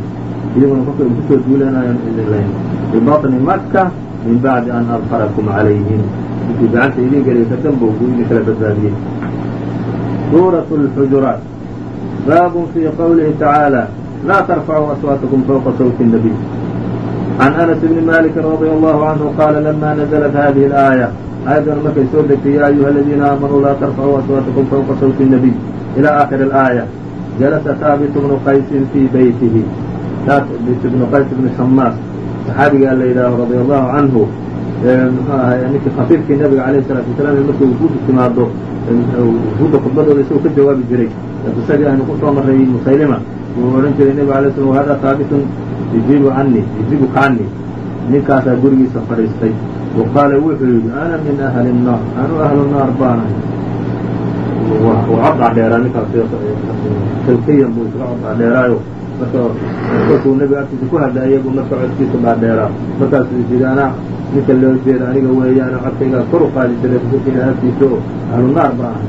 iyaguna kolka idinku soo duuleen ayaan idin laynin bibaطni maka min bacdi an adfarakum calayhim inkuu gacanta idin geliya ka danbow buu idin kala badbaadiyey suuraة اlxujuraat baab fii qowlihi tacaalى laa tarfacuu aswaatakum fوqa sawti الnabiy can anas bni maliki radi allahu canhu qaala lama naزlat hadihi اlآaية aayaddana markay soo degtay ya ayuha aladiina aamanuu laa tarfacuu aswaatakum fوqa sawti الnabiy ilى aakhiri اlآaية jalasa haabit bnu qaysin fii beytihi haabit bnu qays bnu shamaas saxaabigaa la yidhaaho radia allahu canhu muxuu khafiifkii nabiga alayh salatu wasalaam markii uu timaado hudda khudbadooda ka jawaabi jiray qisadii aynu ku soo musaylima wuu odhan jiray nebiga alay slam hada haabitun ijibu canii ijibuka canii ninkaasaa gurigiisa fadhiistay wa wuxuu yidhi ana min ahli الnaar anu ahlu naar baanahay coddaa dheeraa ninkaas sawkiyan buu isga coddaa dheeraayo marka kolkuu nebiga agtiisa ku hadlaayay buu marka codkiisa baa dheeraa markaasuu yidhi anaa ninka loo jeeda aniga weeyaano codkaygaa kor u qaadi jiray rasuulka ilaah agtiisa oo ahlu naar ba ahay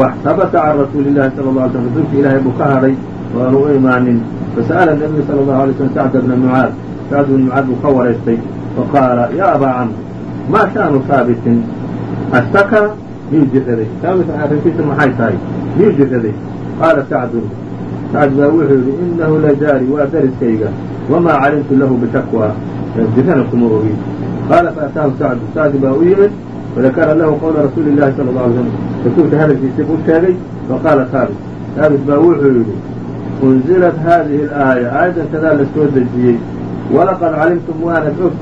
waxtabata can rasuuli llahi sala la alay slm rasuulka ilaahay buu ka hadhay oo aanu u imaanin fasa'ala nabiyu sala allahu alay slm sacda bna mucaad sacd bna mucaad buu ka waraystay faqaala ya abaa camr maa sha'nu haabitin astaka miyuu jiraday haabit arrinkiisa maxay tahay? Miyuu jiraday qaala sacdun sacd. Baa wuxuu yidhi inahu lajaari waa dariskayga. Wamaa calimtu lahu bishakwa. Jirana kuma ogi. Qaala faataahu sacdu sacdi baa u yimid fadakara lahu qowla rasuuli llahi sala alla alay slam rasuulka hadalkiisii buu sheegay faqaala haabit haabit baa wuxuu yidhi unzilat haadihi alaaya aayaddan kadaa la dejiyey. Walaqad calimtum waanad og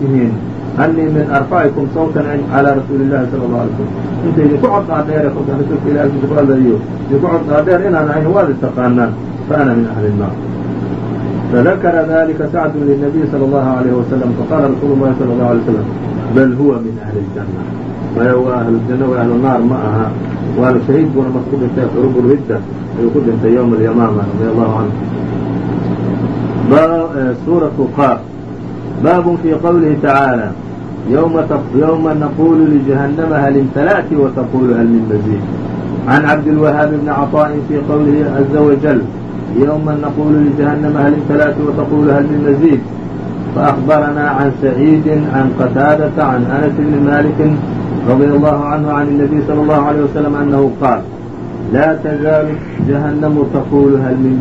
annii min arfacikum sawtan calaa rasuuli llahi sala alla alay slam inta idinku cod dhaadheere kolkaan rasuulka ilah agtiisa ku hadlayo idinku cod dhaadheer inaan ahayn waad istaqaanaan fa ana min ahli nnaar فذكر ذلika سعد للنبي صلى الله عليه وسلم فقال رsuل الlahi صلى الله عليه وسلم bl huوa min أهل الجنة maya waa أهلuلجنة و أهل الناar ma aha waana شhahiid buna marka ku dhintay xrub الridة ayuu ku dhintay yوم اليمامة رضي الله عنه sورة qاf bab في qwله تعالى يومa نقول لجهنم hل امتلأت وتقول hل من مزيد عن عبدالوهاaب بن عطاء في qwله عزa وجل يومa نقول لجهنم hل امتلأت وتقول hل من مزيد فأخبرنا عن سعيد عن قتاadة عن أنس بن مالك رضي الله عنه عن النبي صلى الله عليه وسلم أنه قال لا تزال جهنم تقول hل من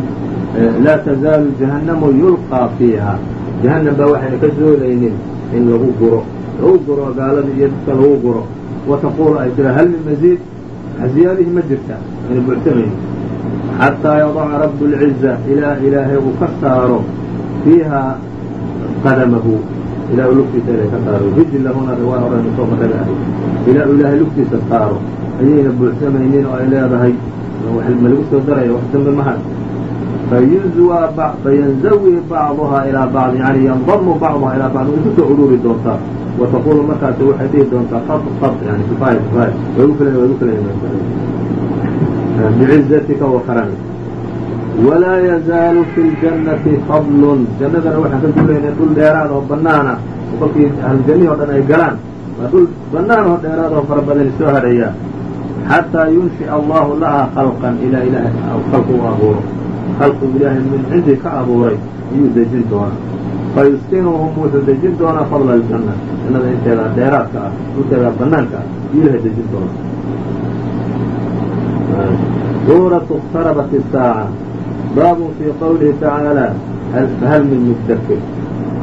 laa تزaaل جهنم يلقى فيها jahanam baa waxaynu ka zuulaynin in lagu guro lagu guro gaalada iyo dadka lagu guro wa taquulu ay tira hal min maziid wax ziyaadihii ma jirta aynu buuxsanayn xataa yadaca rabu اlciza ilaa ilaahay uu ka saaro fiiha qadamahu ilah lugtiisa ilay ka saaro rijlahuna riwaaya horaynu soo marraga ahay ilaa uu ilaahay lugtiisa saaro ayayna buuxsamaynin oo ay leedahay wax ma lagu soo daraya wax dambe mahan fayanzawi bacduhaa ilaa bacd yani yandamu bacduhaa ilaa bacd way ku soo ururi doontaa wa taqulu markaas waxay dhihi doontaa qad yani kifaaya kifaaya way gu filan way gu filan bicizatika wa karami walaa yazaalu fi ljannati fadlun jannadana waxaan ka duulaynay dhul dheeraad oo banaana oo kolkii ahlujannihii dhan ay galaan waa dhul banaan oo dheeraad oo fara badani soo hadhaya xataa yunshi'a allahu lahaa khalqan ilaa ilaahay khalqu u abuuro halkuu ilaahay min cindi ka abuuray ayuu dejin doonaa fayuskinuhum wuxuu dejin doonaa fadla aljanna jannada inteeda dheeraadka ah inteeda banaanka ah ayuu ilahay dejin doonaa suuratu iqtarabat isaaca baabun fii qowlihi tacaala hal min mudakir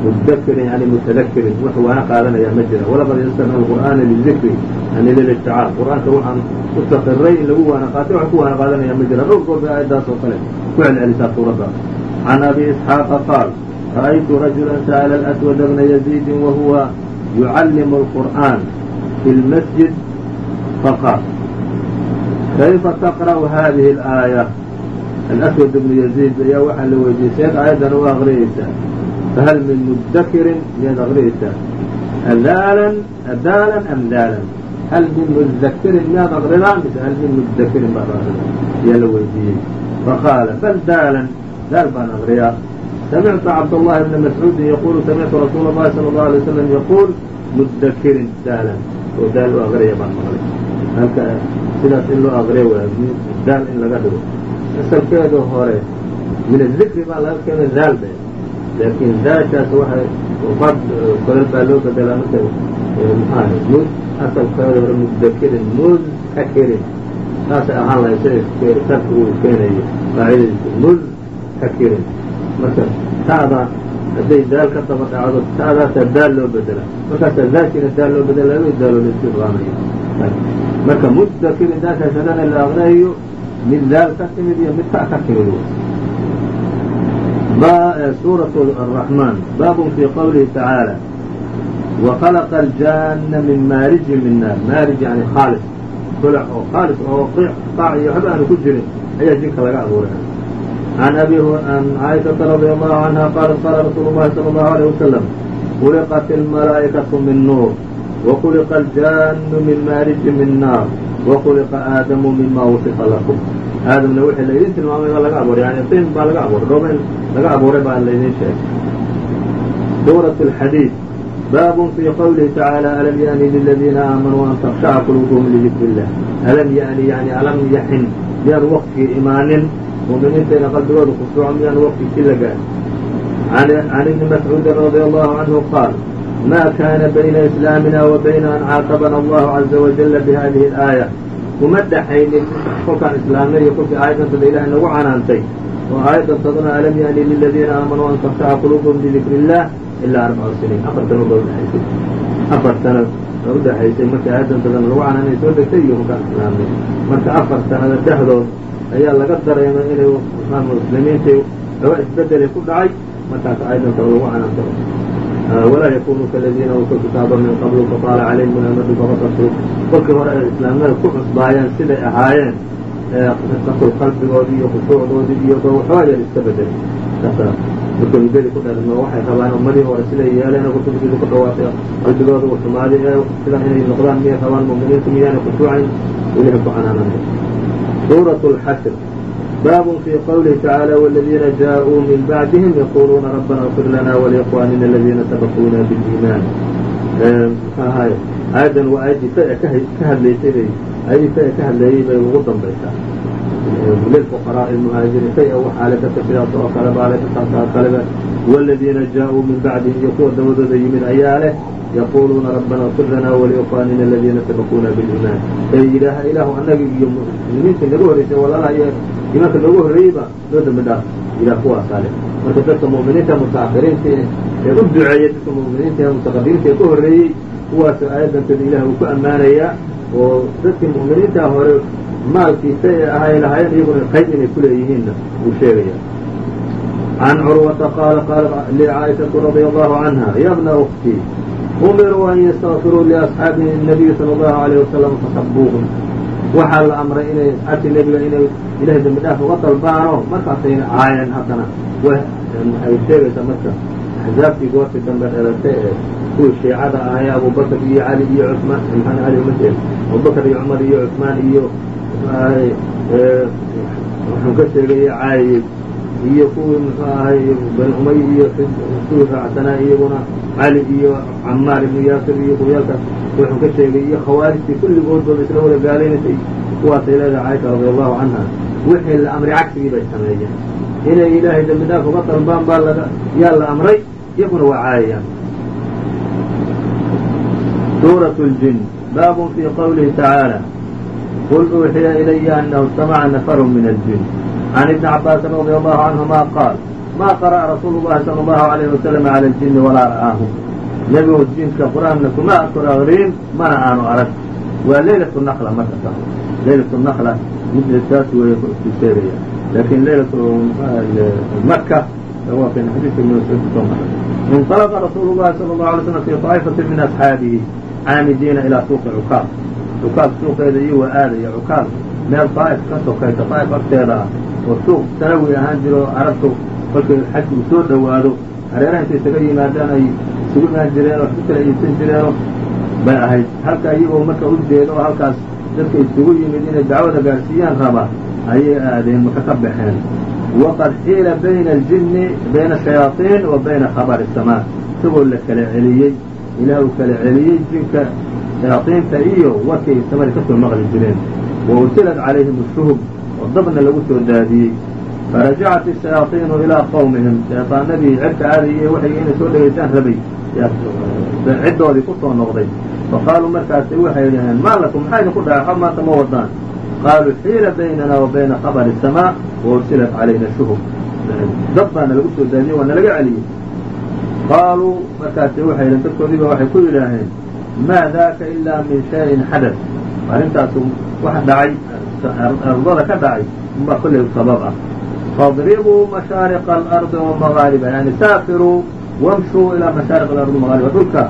mudkirin yani mutadakirin wax waana qaadanaya ma jira walaqad yasarna alqur'aana lizikri yani lilibticaal qur'aanka waxaan ku sakiray in lagu waana qaatay wax ku waana qaadanaya ma jira dhowr goor bay aayaddaas oo kale ku celcelisaa suuradda can abi isxaaqa qaal ra'aytu rajula sa'la alaswad bna yaziidi wahuwa yucallimu alqur'aan fi lmasjid faqaal kayfa taqra'u hadihi alaaya alaswad bnu yaziid ayaa waxaa la weydiiyey seed aayaddan u aqriyaysaa fahal min mudakirin miyaad aqriyaysaa adaalan adaalan am daalan hal min mudakirin miyaad aqridaa mise hal min mudakirin baad aqridaa ayaa la weydiiyey faqaala bal daalan daal baan aqriyaa samictu cabdالlahi bna mascuudin yaqulu samictu rasuula اllahi salى اllahu alay waslam yaquul mudakirin daalan oo daal u aqriya baan maqlay halka sidaas in loo aqriya waay daal in laga dhigo asalkeedu hore min adikri baa laga keena daal be laakiin daashaas waxay qad kodal baa loo bedelaa marka maxaa mud asalkeeda hore mudakirin mudhakirin saasay ahaan lahay sida sarka uu keenayo qaacidadiisa mudhakirin marka ta'da hadday daal ka daba dhacdo ta'daasaa daal loo bedelaa markaasaa daashiina daal loo bedela laba daaloo la isku iqaamayo marka mudakirin daashaas hadana la aqriyayo mid daal ka timid iyo mid ta ka timid suuraة الرحman baab fي qwlihi taعaalى وkhلqa الjana min maariji min naar maarij yani khaalis dulac oo khaalis oo qaac iyo waxba aanu ku jirin ayaa jinka laga abuuray عan abi an caaishaةa radي الlahu عanha qaalat qaala rasuul الlahi salى الlahu عalيه waslم khuliqat الmalaaئikaةu min nuur وkhuliqa الjanu min maariji min naar وkhuliqa aadamu mima wصfa lakum aadamna wixii laydin tilmaamay baa laga abuuray yani tin baa laga abuuray rooba in laga abuuray baa laydin sheegay suurat alxadiid bab fي qwlihi tacaalى alam yaأni liladiina aamanuu an takshaca quluubهm lidikr الlah alam yaأni yani alam yaxin miyaan waqtigii imaanin mu'miniintayna qalbigooda khushuuco miyaan waqtigii la gaadhin can ibni mascuudin radي allahu canhu qaal ma kana bayna islaamina wa bayna an caaqabana allahu caza wajala bihadihi اlaaya kuma dhaxaynin kolkaan islaamnay iyo kolkii aayaddantada ilahay nagu canaantay وaayada tadna alam yani liladiina aamanuu an tartaca quluubahum lidikri illah ilaa arbaca siniin afar sanood baa udheaysay afar sano baa udhexaysay markii aayaddan tadna lagu cananay soo degtay iyo markaan islaamnay marka afar sanada dhexdood ayaa laga dareemay inay muslimiintii laba isbedele ku dhacay markaas aayaddan tada lagu canantay walaa yakunuu kaladiina uutuu kitaaba min qablu fataala calayhim amadu faqasasuu kolkii hore ay islaamnada ku cusbaayeen siday ahaayeen qasl qalbigoodii iyo khushuucdoodii iyo waxoogaa yar iska bedelay markay muddadii ku dheerno waxay rabaan ummadii hore siday yeeleen kutubkiidu ku dhawaaqay qalbigooda uu xumaaday ee sidaa inay noqdaan miyay rabaan mu'miniintu miyaana khushuucayn ilahay ku canaananay suurat lxasr bab fي qwlihi tacaalى wاladiina jaaءuu min bacdihim yaquluuna rabbana اغfir lana wlikhwanina aladiina sabquuna bاliiman mxuahay aayaddan waa aayaddii fa ka hadlaysay bay ayta ay ka hadleeyey bay ugu dambaysaa lilfuqaraa lmuhaajiriin say waxaalekasa sidaas oo kale baalekasaasoo kaleba wladiina jaaءuu min bacdihim iyo kuwa dabadooda yimid ayaa leh yaquluuna rabbana اfir lanaa waliikhwaanina aladiina sabaquuna biliimaan ay yidhaaha ilaahu annaga iyo muslimiinta naga horreysay walaalaha imaanka nooga horreeyeyba noo dambi dhaaf ilaah kuwaasaa leh marka dadka mu'miniinta mutaakhiriinta ee u duceeya dadka mu'miniinta ee mutaqadimiinta ee ka horreeyey kuwaasoo aayaddanteeda ilaah uu ku ammaanayaa oo dadkii mu'miniintaa hore maalkiisa ee ahay lahaayeen iyaguna qayb inay ku leeyihiinna wuu sheegayaa can curwata qaala qaala licaa'ishatu radia allahu canha ya bna umiruu an yastakfiruu liasxaabi nabiyi sala allahu alayh wasalam fasabuuhum waxaa la amray inay asxaabtii nebiga inay ilahay dambi uga dalbaano. Markaasayna caayeen haddana. Ay sheegaysaa marka axzaabtii goortii dambe dhelatay ee kuwii shiicada ahay abubakr iyo cali iyo cusmaan maxaan cali uma jeed abubakr iyo cumar iyo cusmaan iyo wuxuu ka sheegaya caayey iyo kuwii muxuu ahay bani umay iyo kuwii raacsanaa iyaguna cali iyo camaar ibnu yaasir iyo kuwayaalkaas wuxuu ka sheegay iyo khawaarijtii kulligoodbooda isla wada gaalaynasay kuwaasay leedahay caaisha radia allahu canha wixii la amray cagsigii bay sameeyeen inay ilaahay dembi dhaaf uga dalbaan baa laga yaa la amray iyaguna waa caayayaan suuratu ljin baabun fii qowlihi tacaala qul uuxiya ilaya anahu istamaca nafaru min aljin can ibni cabbaasin radia allahu canhuma qaal ma qara'a rasuulu llahi sala allahu alayhi wasalam cala aljinni walaa ra'aahum nebigu jinka qur'aanna kuma akor mana aanu arag waa leylat naqla marka leylat naqla midtaas weeye ku iftiseegaya laakiin leylat maka waa kan xadiidka ibn mascuud kusoo maray inطalaqa rasuulu llahi salى allahu alay slam fi طaa'ifati min asxaabihi caamidiina ilaa suuqi cukaal cukaal suuqeeda iyo waa aadaya cukaal meel daa'if ka sokaysa daa'if agteeda ah oo suuq sanawi ahaan jiro carabtu kolkii xajka uu soo dhowaado hareeraha intay isaga yimaadaan ay isugu imaan jireen oo wax ku kala iibsan jireeno bay ahayd halka iyagoo marka u jeedo oo halkaas dadka isugu yimid inay dacwada gaarsiiyaan raba ayay aadeen ka baxeen waqad xiila bayna jini bayna shayaaiin wa bayna khabari samaa isagoo la kala celiyey ilaah uu kala celiyey jinka shayaaiinta iyo warkay samada ka soo maqli jireen wa ursilad calayhim shuhub oo dabna lagu soo daadiyey farajacat shayaaiinu ilaa qowmihim shayaanadii cirka aadayay waxay inay soo dhegaystaan rabay ciddoodii ku soo noqday faqaaluu markaasi waxay dhaheen maa lakum maxaa idinku dhaca xog maanta ma wadaan qaaluu xiila baynana wa bayna khabari الsamaa wa ursilat calayna shuhub dad baana lagu soo daadiyey waa nalaga celiyey qaaluu markaasi waxay dhaheen dadkoodiiba waxay ku yidhaaheen maa daaka ilaa min shayin xadad arrintaasu wax dhacay ardada ka dhacay unbaa kollay sabab ah fadribuu mashaariqa alardi wamagaariba yani saafiruu wamshuu ilaa mashaariq alardi wamagaariba dhulka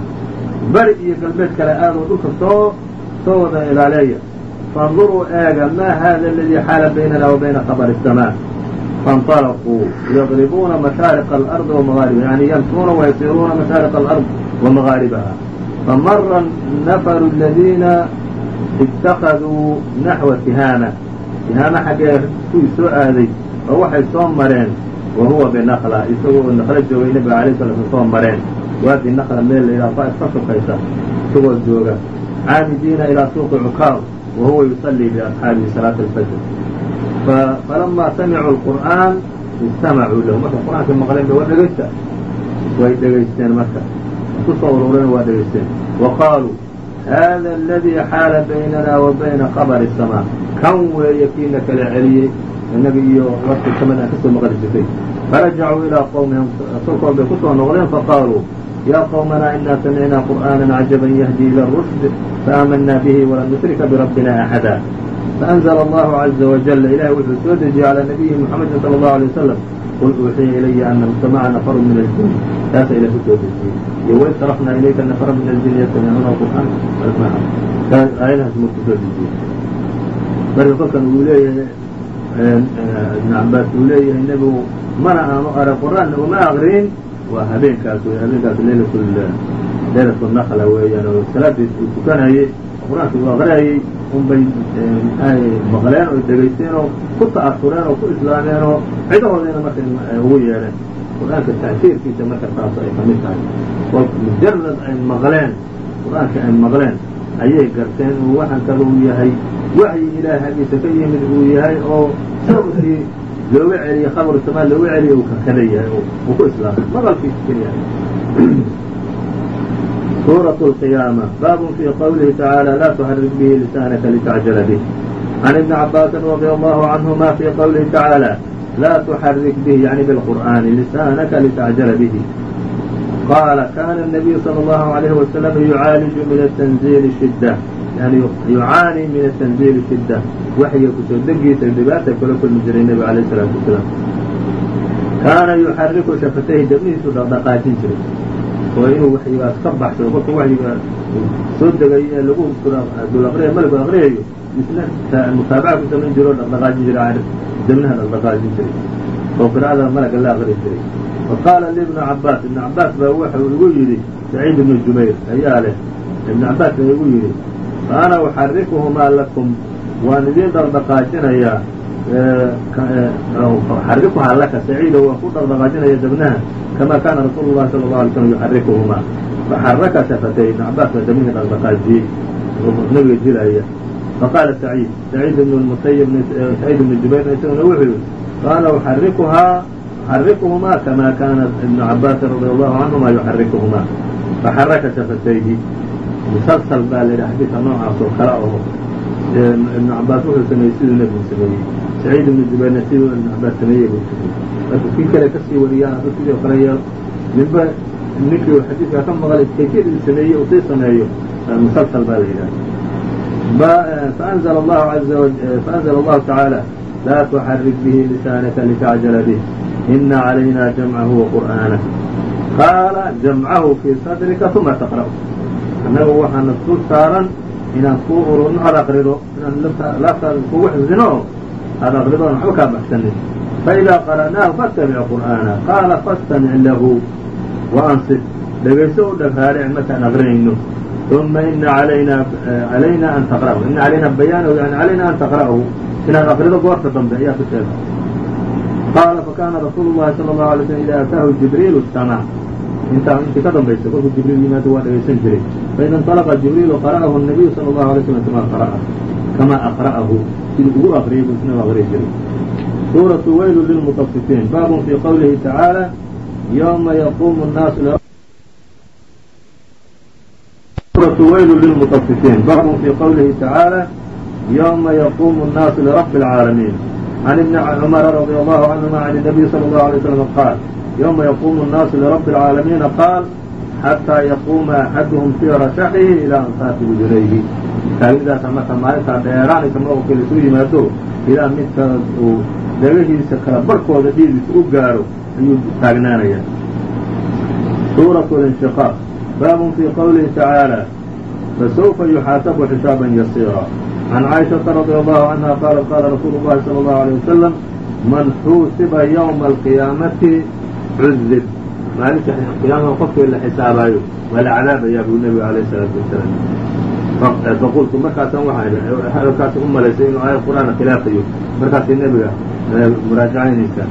beri iyo galbeed kale aadoo dhulka soo soo wada ilaaleeya faاnduruu eega ma hada aladii xaala baynana wa bayna khabr الsamaa faاnطalquu yadribuuna mashaariqa alardi wamagaariba yani yamshuuna wayasiruuna mashaariqa alard wamagaaribaha famara nafaru aladiina اtakaduu naxwa tihaama tihaama xaggee kuwii soo aaday oo waxay soo mareen wa huwa binaqla isagoo naqlo joogay nebiga alay sala sl soo mareen waadi naqla meel la yidhaha faaif ka sokaysa isagoo jooga caamidiina ilaa suuqi cukaar huwa yusallii biasxaabihi salaata alfajr falamaa samicuu lqur'aan istamacuu lahu marka qur'aankay maqleen ba waa dhegaysta way dhegaysteen marka ku soo urureen waa dhegaysteen hada aladii xaala baynana wa bayna khabari الsamaa kan weeye kiina kala celiyey innaga iyo warkii samad aan ka soo maqli jirtay farajacuu ilaa qowmihim rasuulkood bay ku soo noqdeen faqaaluu ya qowmana ina samicnaa qur'aana cajaban yahdi ila rushd faamanaa bihi walan nushrika birabbina axada faأnzla allahu caza wajala ilahay wuxuu soo dejiyey calى nabiyi muxamedi salى اllahu alيه wasalam qul uuxiya ilaya anahu samaca nafaru min aljin taasa ilah ku soo dejiyey iyo waid sarafnaa ilayka nafara min aljin yastamicuuna qur'aan aayadahaas muu ku soo dejiyey marka kolkan uu leeyahay ibn cabaas uu leeyahay nebigu mana aanu arag qur'aanna uma aqrin waa habeenkaas wey habeenkaas leylat nakla weeyaan oo salaadiis uu tukanayey qur'aanka uu aqriyayey unbay maqleen oo dhegaysteen oo ku ta'asureen oo ku islaameen oo cidahoodayna marka ugu yeedheen. Qur'aanka ta'siirkiisa marka taas ay ka tahay. Oo mujarad ay maqleen qur'aanka ay maqleen ayay garteen waxaan kale uu yahay waxyi ilaahay xaggiisa ka yimid uu yahay oo sababkii looga celiyey khabaru samaa looga celiyay uu kakada yahay uu ku islaamay maqalkiisa keliya suuraة القiyamة bab fي qwlihi taعaalى la تxrik bه لسانka لتعجل bه عن iبن cabاasi رضي الله عنهma fي qwlihi taعaalى la تxrik bه yعnي bالqur'an لسانka لتعجل bه qاala kana النبي صلى الله عليه وسلم يعاalج min التنزيل شidة yani yucaanii min atanziili shidda waxyiga ku soo degiisa dhibaata kula kulmi jiray nebiga alayh isalaatu wasalaam kaana yuxariku shafatayhi dabnihiisu dhaqdhaqaajin jiray oo inuu waxyigaas ka baxsado kolka waxyiga soo degayo ee lagu dulaqriya malgu aqriyayo isna mutaabaca ku samayn jiro dhaqdhaqaajin jiray dabnaha dhaqdhaqaajin jiray oo qira'ada malaga la aqri jiray wa qaala li ibnu cabaas ibnu cabaas baa wuxuu igu yidhi saciid ibnu jubayr ayaa leh ibnu cabaas baa igu yidhi fa ana uxarikuhumaa lakum waan idiin dhaqdhaqaajinayaa xarikuhaa laka saciido waan ku dhaqdhaqaajinaya dabnaha kama kaana rasuulu llahi sala allau alay slam yuxarikuhumaa faxaraka shafatay ibnu cabaas baa dabnihii dhaqdhaqaajiyey nabiga jiraya faqaala saciid saciid ibnu lmusayib saciid ibnu jubayrna isaguna wuxuu yihi faana uxarikuhaa uxarikuhumaa kama kaana ibnu cabaasin radia allahu canhuma yuxarikuhumaa faxaraka shafatayhi musalsal baa la yidhaha xadiidka noocaas oo kale oo ibnu cabaas wuxuu sameeyey siduu nebigu sameeyey saciid ibnu jubayrna siduu ibnu cabaas sameeyey buu tiri marka kii kale ka wariyaa hadduu sidoo kale yeelo ninba ninkii uu xadiidkaa ka maqlay kayfiyadii sameeyey uu sii sameeyo musalsal baa la yidhaha annaga waxaana kuu saaran inaan kuu ururno aad aqrido inaan laftaada kugu xifdino oo aad aqridoon waxba kaa baxsanin. Faidaa qara'naahu faatabic qur'aana qaala fastamic lahu waansid dhegayso u dhaghaaric markaan aqrinayno. Uma ina alaynaa eh, alaynaa an taqra'ahu ina alaynaa bayaanahu yani alaynaa an taqra'ahu inaad aqrido goorta dambe ayaa ku sheegay. Qaala fakaana rasuulu llahi sala allahu alay slm idaa ataahu jibriilu samaac intaa intii ka dambaysa kolkuu jibriil yimaado waa dhegaysan jiray faida اnطalaqa jibriilu qara'ahu الnabiyu salى اllahu alay slm kama qara'a kama aqra'ahu siduu ugu aqriyay buu isna u aqriyi jiray suuraةu weylu lilmuطafifiin baabun fii qowlihi tacaalى ywma yaqumu الnaasu suuratu weylu lilmuطafifiin baabun fii qowlihi tacaalى ywma yaqumu الnaasu lirabbi اlcaalamiin can ibni cumara radi allahu canهuma can الnabiy salى اllahu alay slm qaal ywma yaqumu الnaasu lirabbi اlcaalamiina qaal xataa yaquuma axaduhum fii rashaxihi ilaa ansaafi udunayhi taagnidaasa marka maalintaa dheeraanaysa marka lasuu yimaado ilaa midka uu dhagahiisa kala barhkooda dhiidiisa u gaaro ayuu taagnaanaya suuraة اlinshiqaaq baabun fii qowlihi tacaalى fasawfa yuxaasabu xisaaban yasiira can caaishaةa radi allahu canha qaalat qaala rasuulu اllahi salى اllahu alيه wasalam man xuusiba ywma alqiyaamati cudib maalinta qiyaamaha qofkii la xisaabaayo waa la cadaabayaa buu nebigu alayh الsalaatu wasalaam. Faqultu markaasaan waxaa hadalkaasi u malaysay inuu aayad qur'aana khilaafayo markaasay nebiga muraajacaynaysaa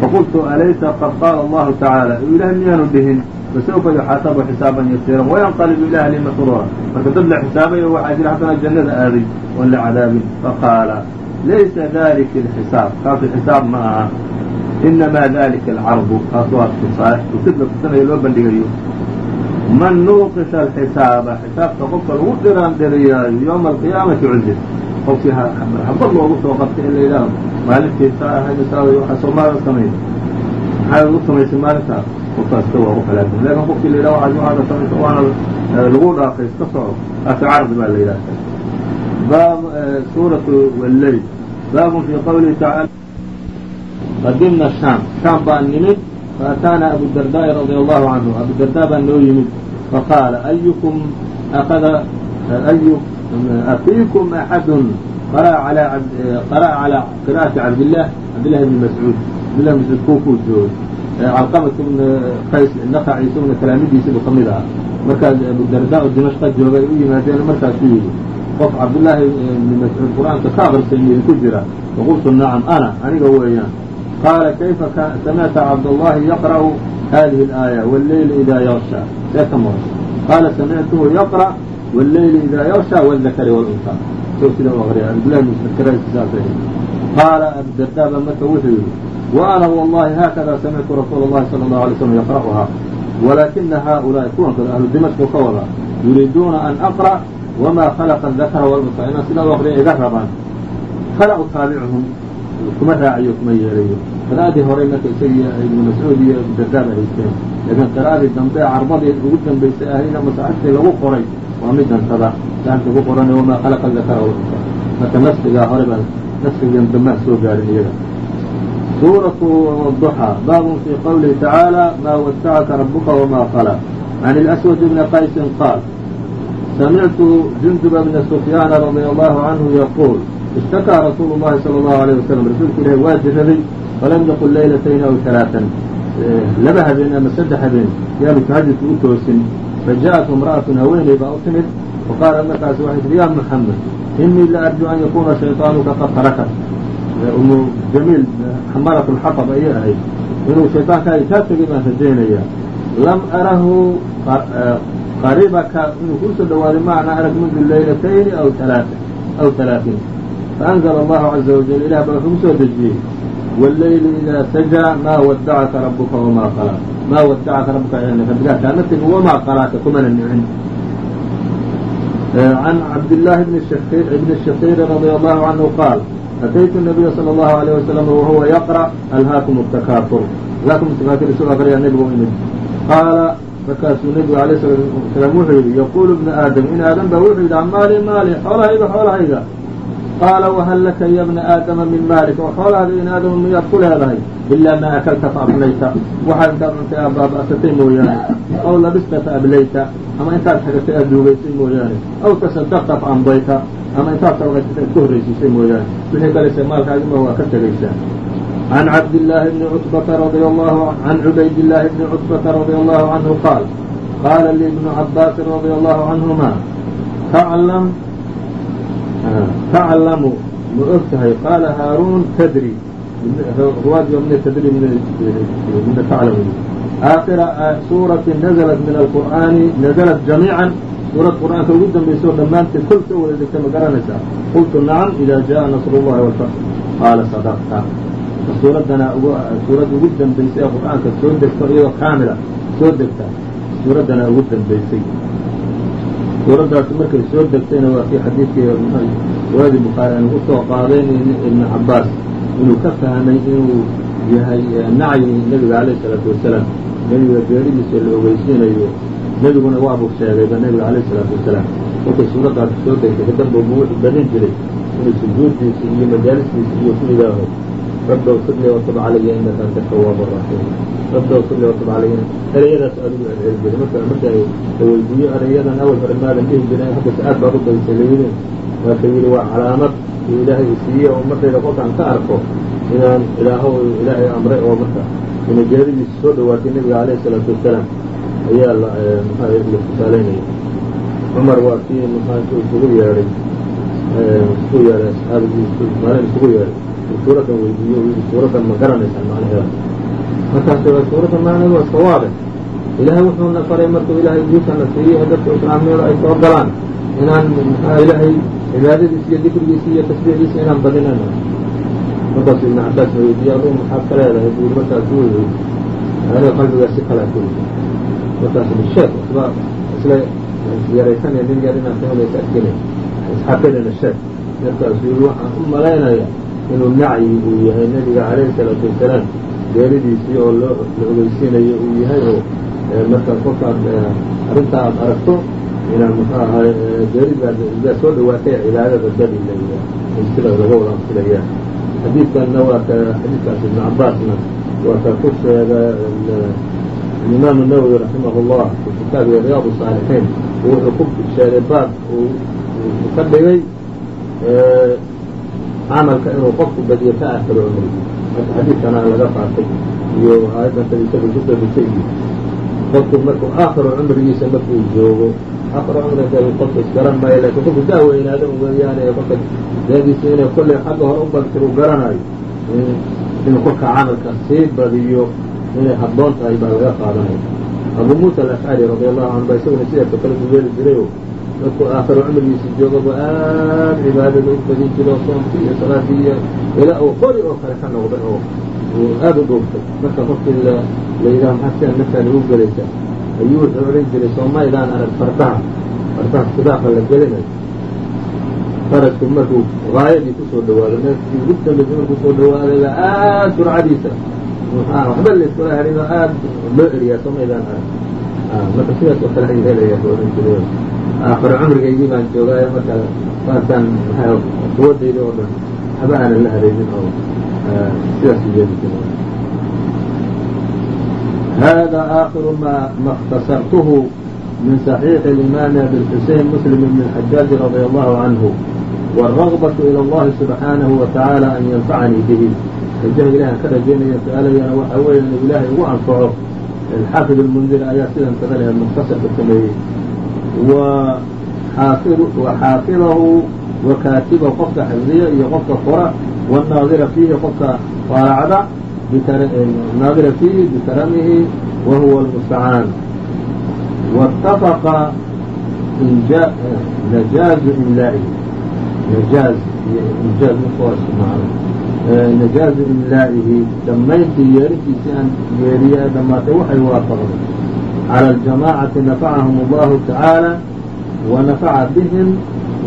faqultu alaysa qad qaala allahu tacaala ilaah miyaanu dhihin fasawfa yuxaasabu xisaaban yasiiran wayanqalibu ila ahli masruura marka dad la xisaabay oo waxaa jira haddana jannada aaday oon la cadaabin. Faqaala laysa dalika alxisaab. Kaasu xisaab ma aha inamaa dalika alcardu kaas waa tusid la tusanayo loo bandhigayo man nuuqisha alxisaaba xisaabta qofka lagu dhiraan dhiriyaayo yowma alqiyaamati cuzib qofkii habad loogu soo qabtay in la yidhaaho maalintiisa ahaa soomaalida samay maxaad ugu samaysay maalintaas qofkaas ka waa u halaagsan qofkii la waxaad samaysa waana lagu dhaafay iska soco kaasi cardi baa la baab suuratu walleyl baabun fii qawlihi tacaala qadimna shaam shaam baa nimid faataana abudardaa'i radia allahu canhu abudardaa baa noo yimid faqaala ayukum akada ayu afiikum axadun qara'a calaa qira'ati cabdillaah cabdillahi bni mascuud cabdillahi mascuud kuukuu joogay calqamat bna qays naqaci isaguna kalaamidiisibu ka aha markaas abudardaa oo dimashqa joogay u yimaadeen markaasuu yidhi qof cabdullaahi bni mascuud qur'aanka ka aqrisay miydi ku jira faqultu nacam ana aniga weeyaan qaala kayfa samicta cabdullahi yaqra'u hadihi اlaaya wاlleyli idaa yaksha see ka mara qaala samictuhu yaqra' wاlleyli idaa yaksha wاldakari wاlunsa so sida u aqriya cabdullahi bni mascuud karaasisaasay qaala abudardaa baa marka wuxuu yidhi وأna والlahi hakada samictu rasuul الlahi salى الlaه عalay slm yaqrأuhaa walakina haؤulaaءi kuwan kale ahlu dimashku ka wada yuriiduuna an aqرأ wma khلqa الذakra wاlunsa inaan sidaa u aqriya iga rabaan fala utaabichum kuma raaciyo kuma yeelayo qiraadii horey marka isagii ibnu mascuud iyo dardaab haysteen laakiin qiraadii dambe carbadii ugu dambaysay ahayna masaxibtii lagu qoray waa midantada saxibta ku qoran wamaa khalaqa dakara walunsa marka nafsigaa hore baan nafsigan dambean soo gaarin iyaga suuratu duxaa baabun fii qawlihi tacaala maa wasacaka rabuka wamaa khalaq. Can ilaswad bni qaysin qaal samictu junduba bna sufyaana radia allahu canhu yaquul اشتكى رsuuل اللhi صلى الله عليه وسلم rasuulka ilahi waa jiraday falam yqل layلتين أو ثaلاثا laba habeen ama saddex habeen yaanu tahajudka u toosin fajaءaته امرأة haweeney baa u timid faqاala markaas waxay tii ya محamed إنii la أrجو an yakuna شhayطاaنka qad tarakت umu jamiil xamalat lxaطb ayay ahayd inuu shayطaankaagi kaa tegay baan rajaynaya lam arahu qaribaka inuu kuusoo dhawaaday macnaa arag mundu laylatayni aw aw halaaثin faأnzla allahu عaزa wajل ilah baa wuxuu kusoo dejiyey wاleyli idaa sajaa maa wadacaka rabuka wma qalaa maa wadacaka rabuka rabbigaa kaama tegin wamaa qalaaka kumana nicin عan cabdالlahi bni الshakيr radي allahu canhu qaal أتyت النبي صلى الله عليه وسلم وهuوa يقرأ أlhاkم التkاfر alhاkم التkاfر isagoo aqriya nebigu imid qaala markaasuu nebigu عaليه الصلاaةu وaسلام wuxuu yidhi yqul بن aadم in aadم ba wuxuu yidhi maali maali xoolahayga xoolahayga qaala وhal laka ya بنa aadama min maalika oo xoolahada in aadama miyaad ku leedahay إilaa ma aklta faaflayta waxaad intaad cuntay aad baaba'satay mooyaane aw labista faablayta ama intaad xagatay aad duugaysay mooyaane aw taصadqta faamdayta ama intaad sadaqaysata ad ka horraysiisay mooyaane wixii kalese maalkaagima waa ka tegaysaa عan cabdاللaahi بni cutbata radي allahu عan cubaydالlaahi bni cutbata radي allahu canhu qaal qaala lii ibnu cabaasin radي allahu canهuma taclam taclamu ma og tahay qaala haaruun tadri ruwaadi min tadri mina taclamu aakhira suuraةi naزlat min alqur'aani naزlat jamiiعا suurad qur'aanka ugu dambaysa oo dhammaanteed kol ka wada degta ma garanaysaa qultu nacam ida jaءa nasr اllahi wاlfatx qaala sadaqta suuraddana suuradda ugu dambaysay ee qur'aanka soo degto iyadoo kaamila soo degta suuraddana ugu dambaysay suuraddaas markay soo degtayna waa kii xadiidkii riwaayadii bukhaari aan u soo soo qaaday ibnu cabaas inuu ka fahmay inuu yahay eh, nacyi nebiga calayh isalaatu wasalaam. Nebiga geeridiisa la ogeysiinayo. Nebiguna waabuu sheegayba nebiga calayh isalaatu wasalaam. Markay suuraddaas soo degtay kadambuu buu wuxuu badin jiray inuu sujuuddiisa iyo majaalistiisa iyo ku idaaho rabbi اغfir lii وtub calaya inaka anta tawاab الraxiim rabbi اغfir lii وtub calaya ereyadaas adigu celceli jiray marka marka la weydiiyo ereyadan awal hore maadan dhihi jirin haddase aad baad u badisay layidhi marka yidhi waa calaamad uu ilaahay isiiye oo markayda kolkaan ka arko inaan ilaaho ilaahay amray oo marka ina geeridiisa soo dhowaatay nebiga alayh الsalaatu wasalaam ayaa la mxua la tusaalaynaya cumar waa kii mxua isugu yeedhay isugu yeedhay asxaabigiisu maalin isugu yeedhay suuraddan weydiiyo u yidhi suuraddan ma garanaysaan macnaheeda. Markaasu suuradda macnaheedu waa iska waadix ilaahay wuxuuna faray markuu ilaahay diintana siiyo dadka islaamnimada ay soo galaan inaan maxaa ilaahay cibaadadiisa iyo dikrigiisa iyo tasbiixdiisa inaan badinayno. Markaasu ibnu cabaas weydiiye adugu maxaad ka leedahay? Buu markaas u yidhi aniga qalbigaa si kala ku yidhi. Markaasu sheek isba isla yaraysanaya nin yar inaad kahelaysa adkina isxaqinina sheek markaasuu yidhi waxaan u malaynaya inuu nacyi uu yahay nebiga calayhi salaatu wasalaam geeridiisii oo la ogeysiinayo uu yahay oo eh, markaad kolkaad eh, arrintaa aad aragto inaad muxuu ahay eh, geeridaad idaa soo dhawaatay cibaadada dadi sida laga wada amsilaya xadiidkanna waa ka xadiidkaas ibnu cabaasna waa ka ku sheega imaamu nawowi raximah llah kitaabiga riyaad saalixiin wuxuu ku sheegay baab uu ka dhigay camalka inuu qofku badiyo ka aakiro cumrigi marka xadiidkana laga qaatay iyo aayaddan kadiisada ku dabisay iyo qofku markuu aakhiro cumrigiisa markuu joogo aakhiro cumriga qofka isgaran maayo laakiin qofku daa weynaado weeyaane kolka daadiisa inay kollay xagga hore u badtir u garanayo inuu kolka camalka sii badiyo inay habboon tahay baa laga qaadanaya abu muusa alashcari radi allahu canhu ba isaguna sidaasoo kale buu yeeli jirayo markuu aakhiro cumrigiisa joogaba aad cibaadada u badin jiro soomkii iyo salaadii iyo ilaa uu qori oo kale ka noqday oo aad u dhuuftay marka qofkii la yidhaha maxaa sidaa naftaada u gelaysa ayuu wuxuu odhan jiray soomaydaan arag fardaha fardaha sidaaqa la gelinayo. Farasku markuu gaayadii ku soo dhawaado meelkii ugu dambaysa markuu soo dhawaaday aad surcadiisa waxba layskula harin oo aad loo eriyaa soomaydaan arag. Marka sidaas oo kale ay aakhiro cumrigaygii baan joogaayo marka saasaan maxaa quwadayda oo dhan waxba aanan la haraynin oo sidaas yeeli jira hada aakhiru ma ma اkhtasartuhu min صaxiixi الإimaam abi xusein muslim bn الxajaaji radي allahu canhu wالragbaة ilى اllahi subxaanahu wa taعaalى an yanfacanii bihi rajaha ilahan ka rajaynaya su-aalayana waxa weeye inuu ilaahay ugu anfaco xaafid اlmundir ayaa sidan kadale mukhtasarka sameeyey wa xaafidahu wa kaatiba qofka xifdiya iyo qofka qora wanaadira fiihi qofka raacda naadira fiihi bikaramihi wa huwa almustacaan waاtafaqa najaazu imlaa'ihi najaaz iyo injaaz markawaaisticmaalo najaazu imlaa'ihi dhammayntii yeerintiisii aan yeeriya dhammaatay waxay waafaqday calى الجamاcaةi nafacahum الlahu taعaalى ونفع بهم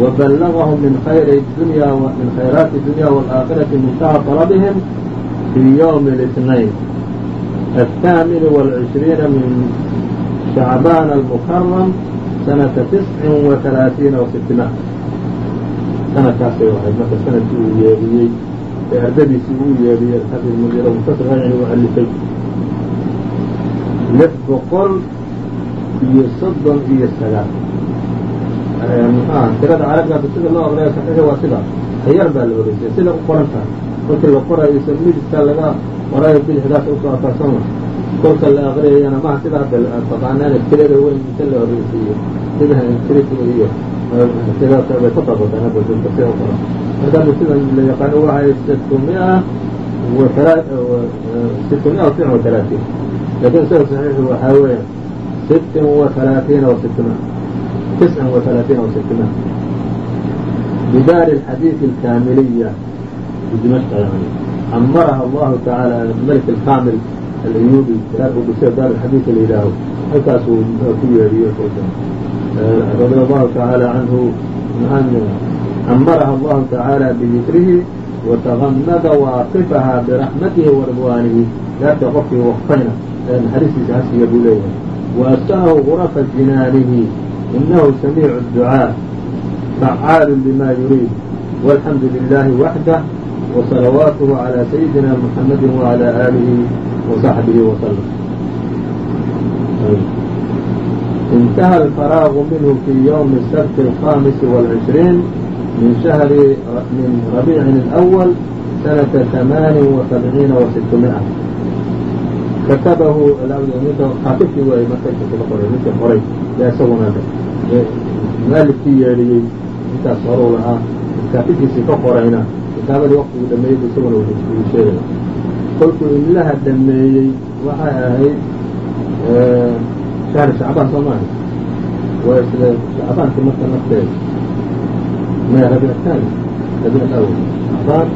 وبلغهم من خير الدنيا من خيرات الدنيا والآخرة منتهى طلبهم في يوم الاثنين الثامن والعشرين من شعبان المكرم سنة تسع وثلاثين وستمائة sanadkaasay ahayd marka sanadkii uu yeedhiyey ee ardadiisii uu yeedhiyey alxafid mudiira muntasir yani uu alifay lix boqol iyo soddon iyo sagaal mxuah tirada carabigaasa sida loo aqriya saxiixi waa sida hayar baa la oreysay sida u qoran tahay markii la qorayo midigta laga qorayo bidixdaas u soo afarsama kolka la aqriyayana maha sida hadda taqaanaan tirada weyn inta la horeysiiyo sida tirisiga iyo bay ku tabataan hadda u qoran marka hadda sida la yaqaano waxay situmia situmia وتسع وثلاثين lakin sida saxiixi waxaa weeya sittin وثalaثiina وستمائة تسعا وثلاثين وستمائة بدار الحديث الكاملية بدمشق يعني عمرها الله تعالى الملك الكامل الأيوبي بسير دار الحديث الإلهي halkaasuu ku yeedhiyo رضي الله تعالى عنه أن عمرها الله تعالى بذكره وتغمد واقفها برحمته ورضوانه ذات qofkii وqfayna نxariistiisa hasiya buu leeyahay وأسأه غرف جنانه إنه سميع الدعاء فعاal لma يريد والحمد لله وحده وصلواaته على سيدنا محمد وعلى آله وصحبه وسلم انتهى الفراغ منه في يوم السبت الخامس والعشرين من شهر من ربيع الأول سنة ثمان وسبعين وستمائة katabahu khaatibkii waay markaysa qoray ninkii qoray yaa isaguna maalifkii yeedhiyey intaas horuu lahaa kaatibkiisii ka qorayna kitaabadii waqtiguu dhameeyey bu isaguna uu sheegaya kolkuu imlaha dhameeyey waxay ahayd shahri shacbaan soo maaha waa isla shacbaankii marka nafteeda maya rabic thani rabic awal shacbaan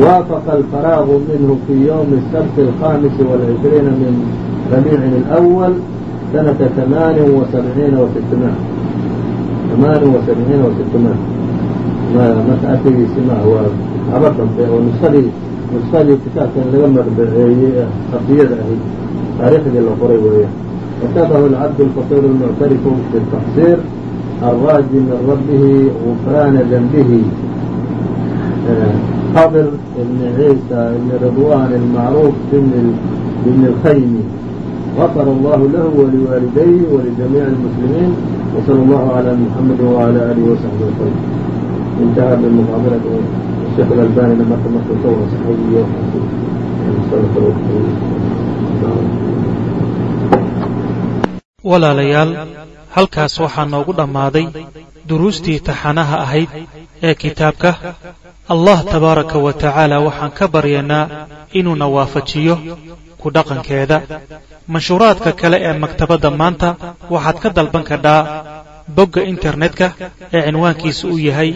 وافق الفراغ منه في يوم السبت الخامس والعشرين من ربيع الأول سنة ثمان وسبعين وستمائة ثمان وسبعين وستمائة marka arkagiisima waa haba dambe oo nusadii nusadii kitaabkan laga marbaceeyey khafiyada ahayd taariikhdii la qoray weeya katabahu الcabd الفقير المعترف بالتقصير الراجي من ربه غفران ذنبه xضر بن عيسى بن رضوان المعروف بن الخyمي غفر الله له ولوالديه ولجميع المسلمين وصلى الله على محمد وعلى آله وصحبه وسلم انتهى بالمحاضرة الشيخ الألباني لما تمت صور صحيحية walaalayaal halkaas waxaa noogu dhammaaday duruustii taxanaha ahayd ee kitaabka. Allah tabaaraka wa tacaala waxaan ka baryaynaa inuuna waafajiyo ku dhaqankeeda. Manshuuraadka kale ee maktabadda maanta waxaad ka dalban kadhaa bogga internetka ee cinwaankiisa uu yahay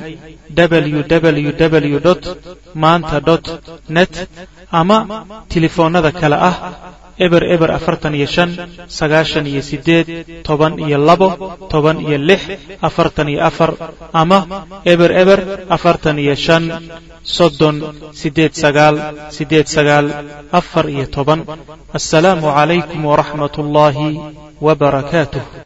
www maanta net ama telefoonnada kale ah eber eber afartan iyo shan sagaashan iyo sideed toban iyo labo toban iyo lix afartan iyo afar ama eber eber afartan iyo shan soddon sideed sagaal sideed sagaal afar iyo toban. Assalaamu calaykum waraxmat ullaahi wa barakaatuh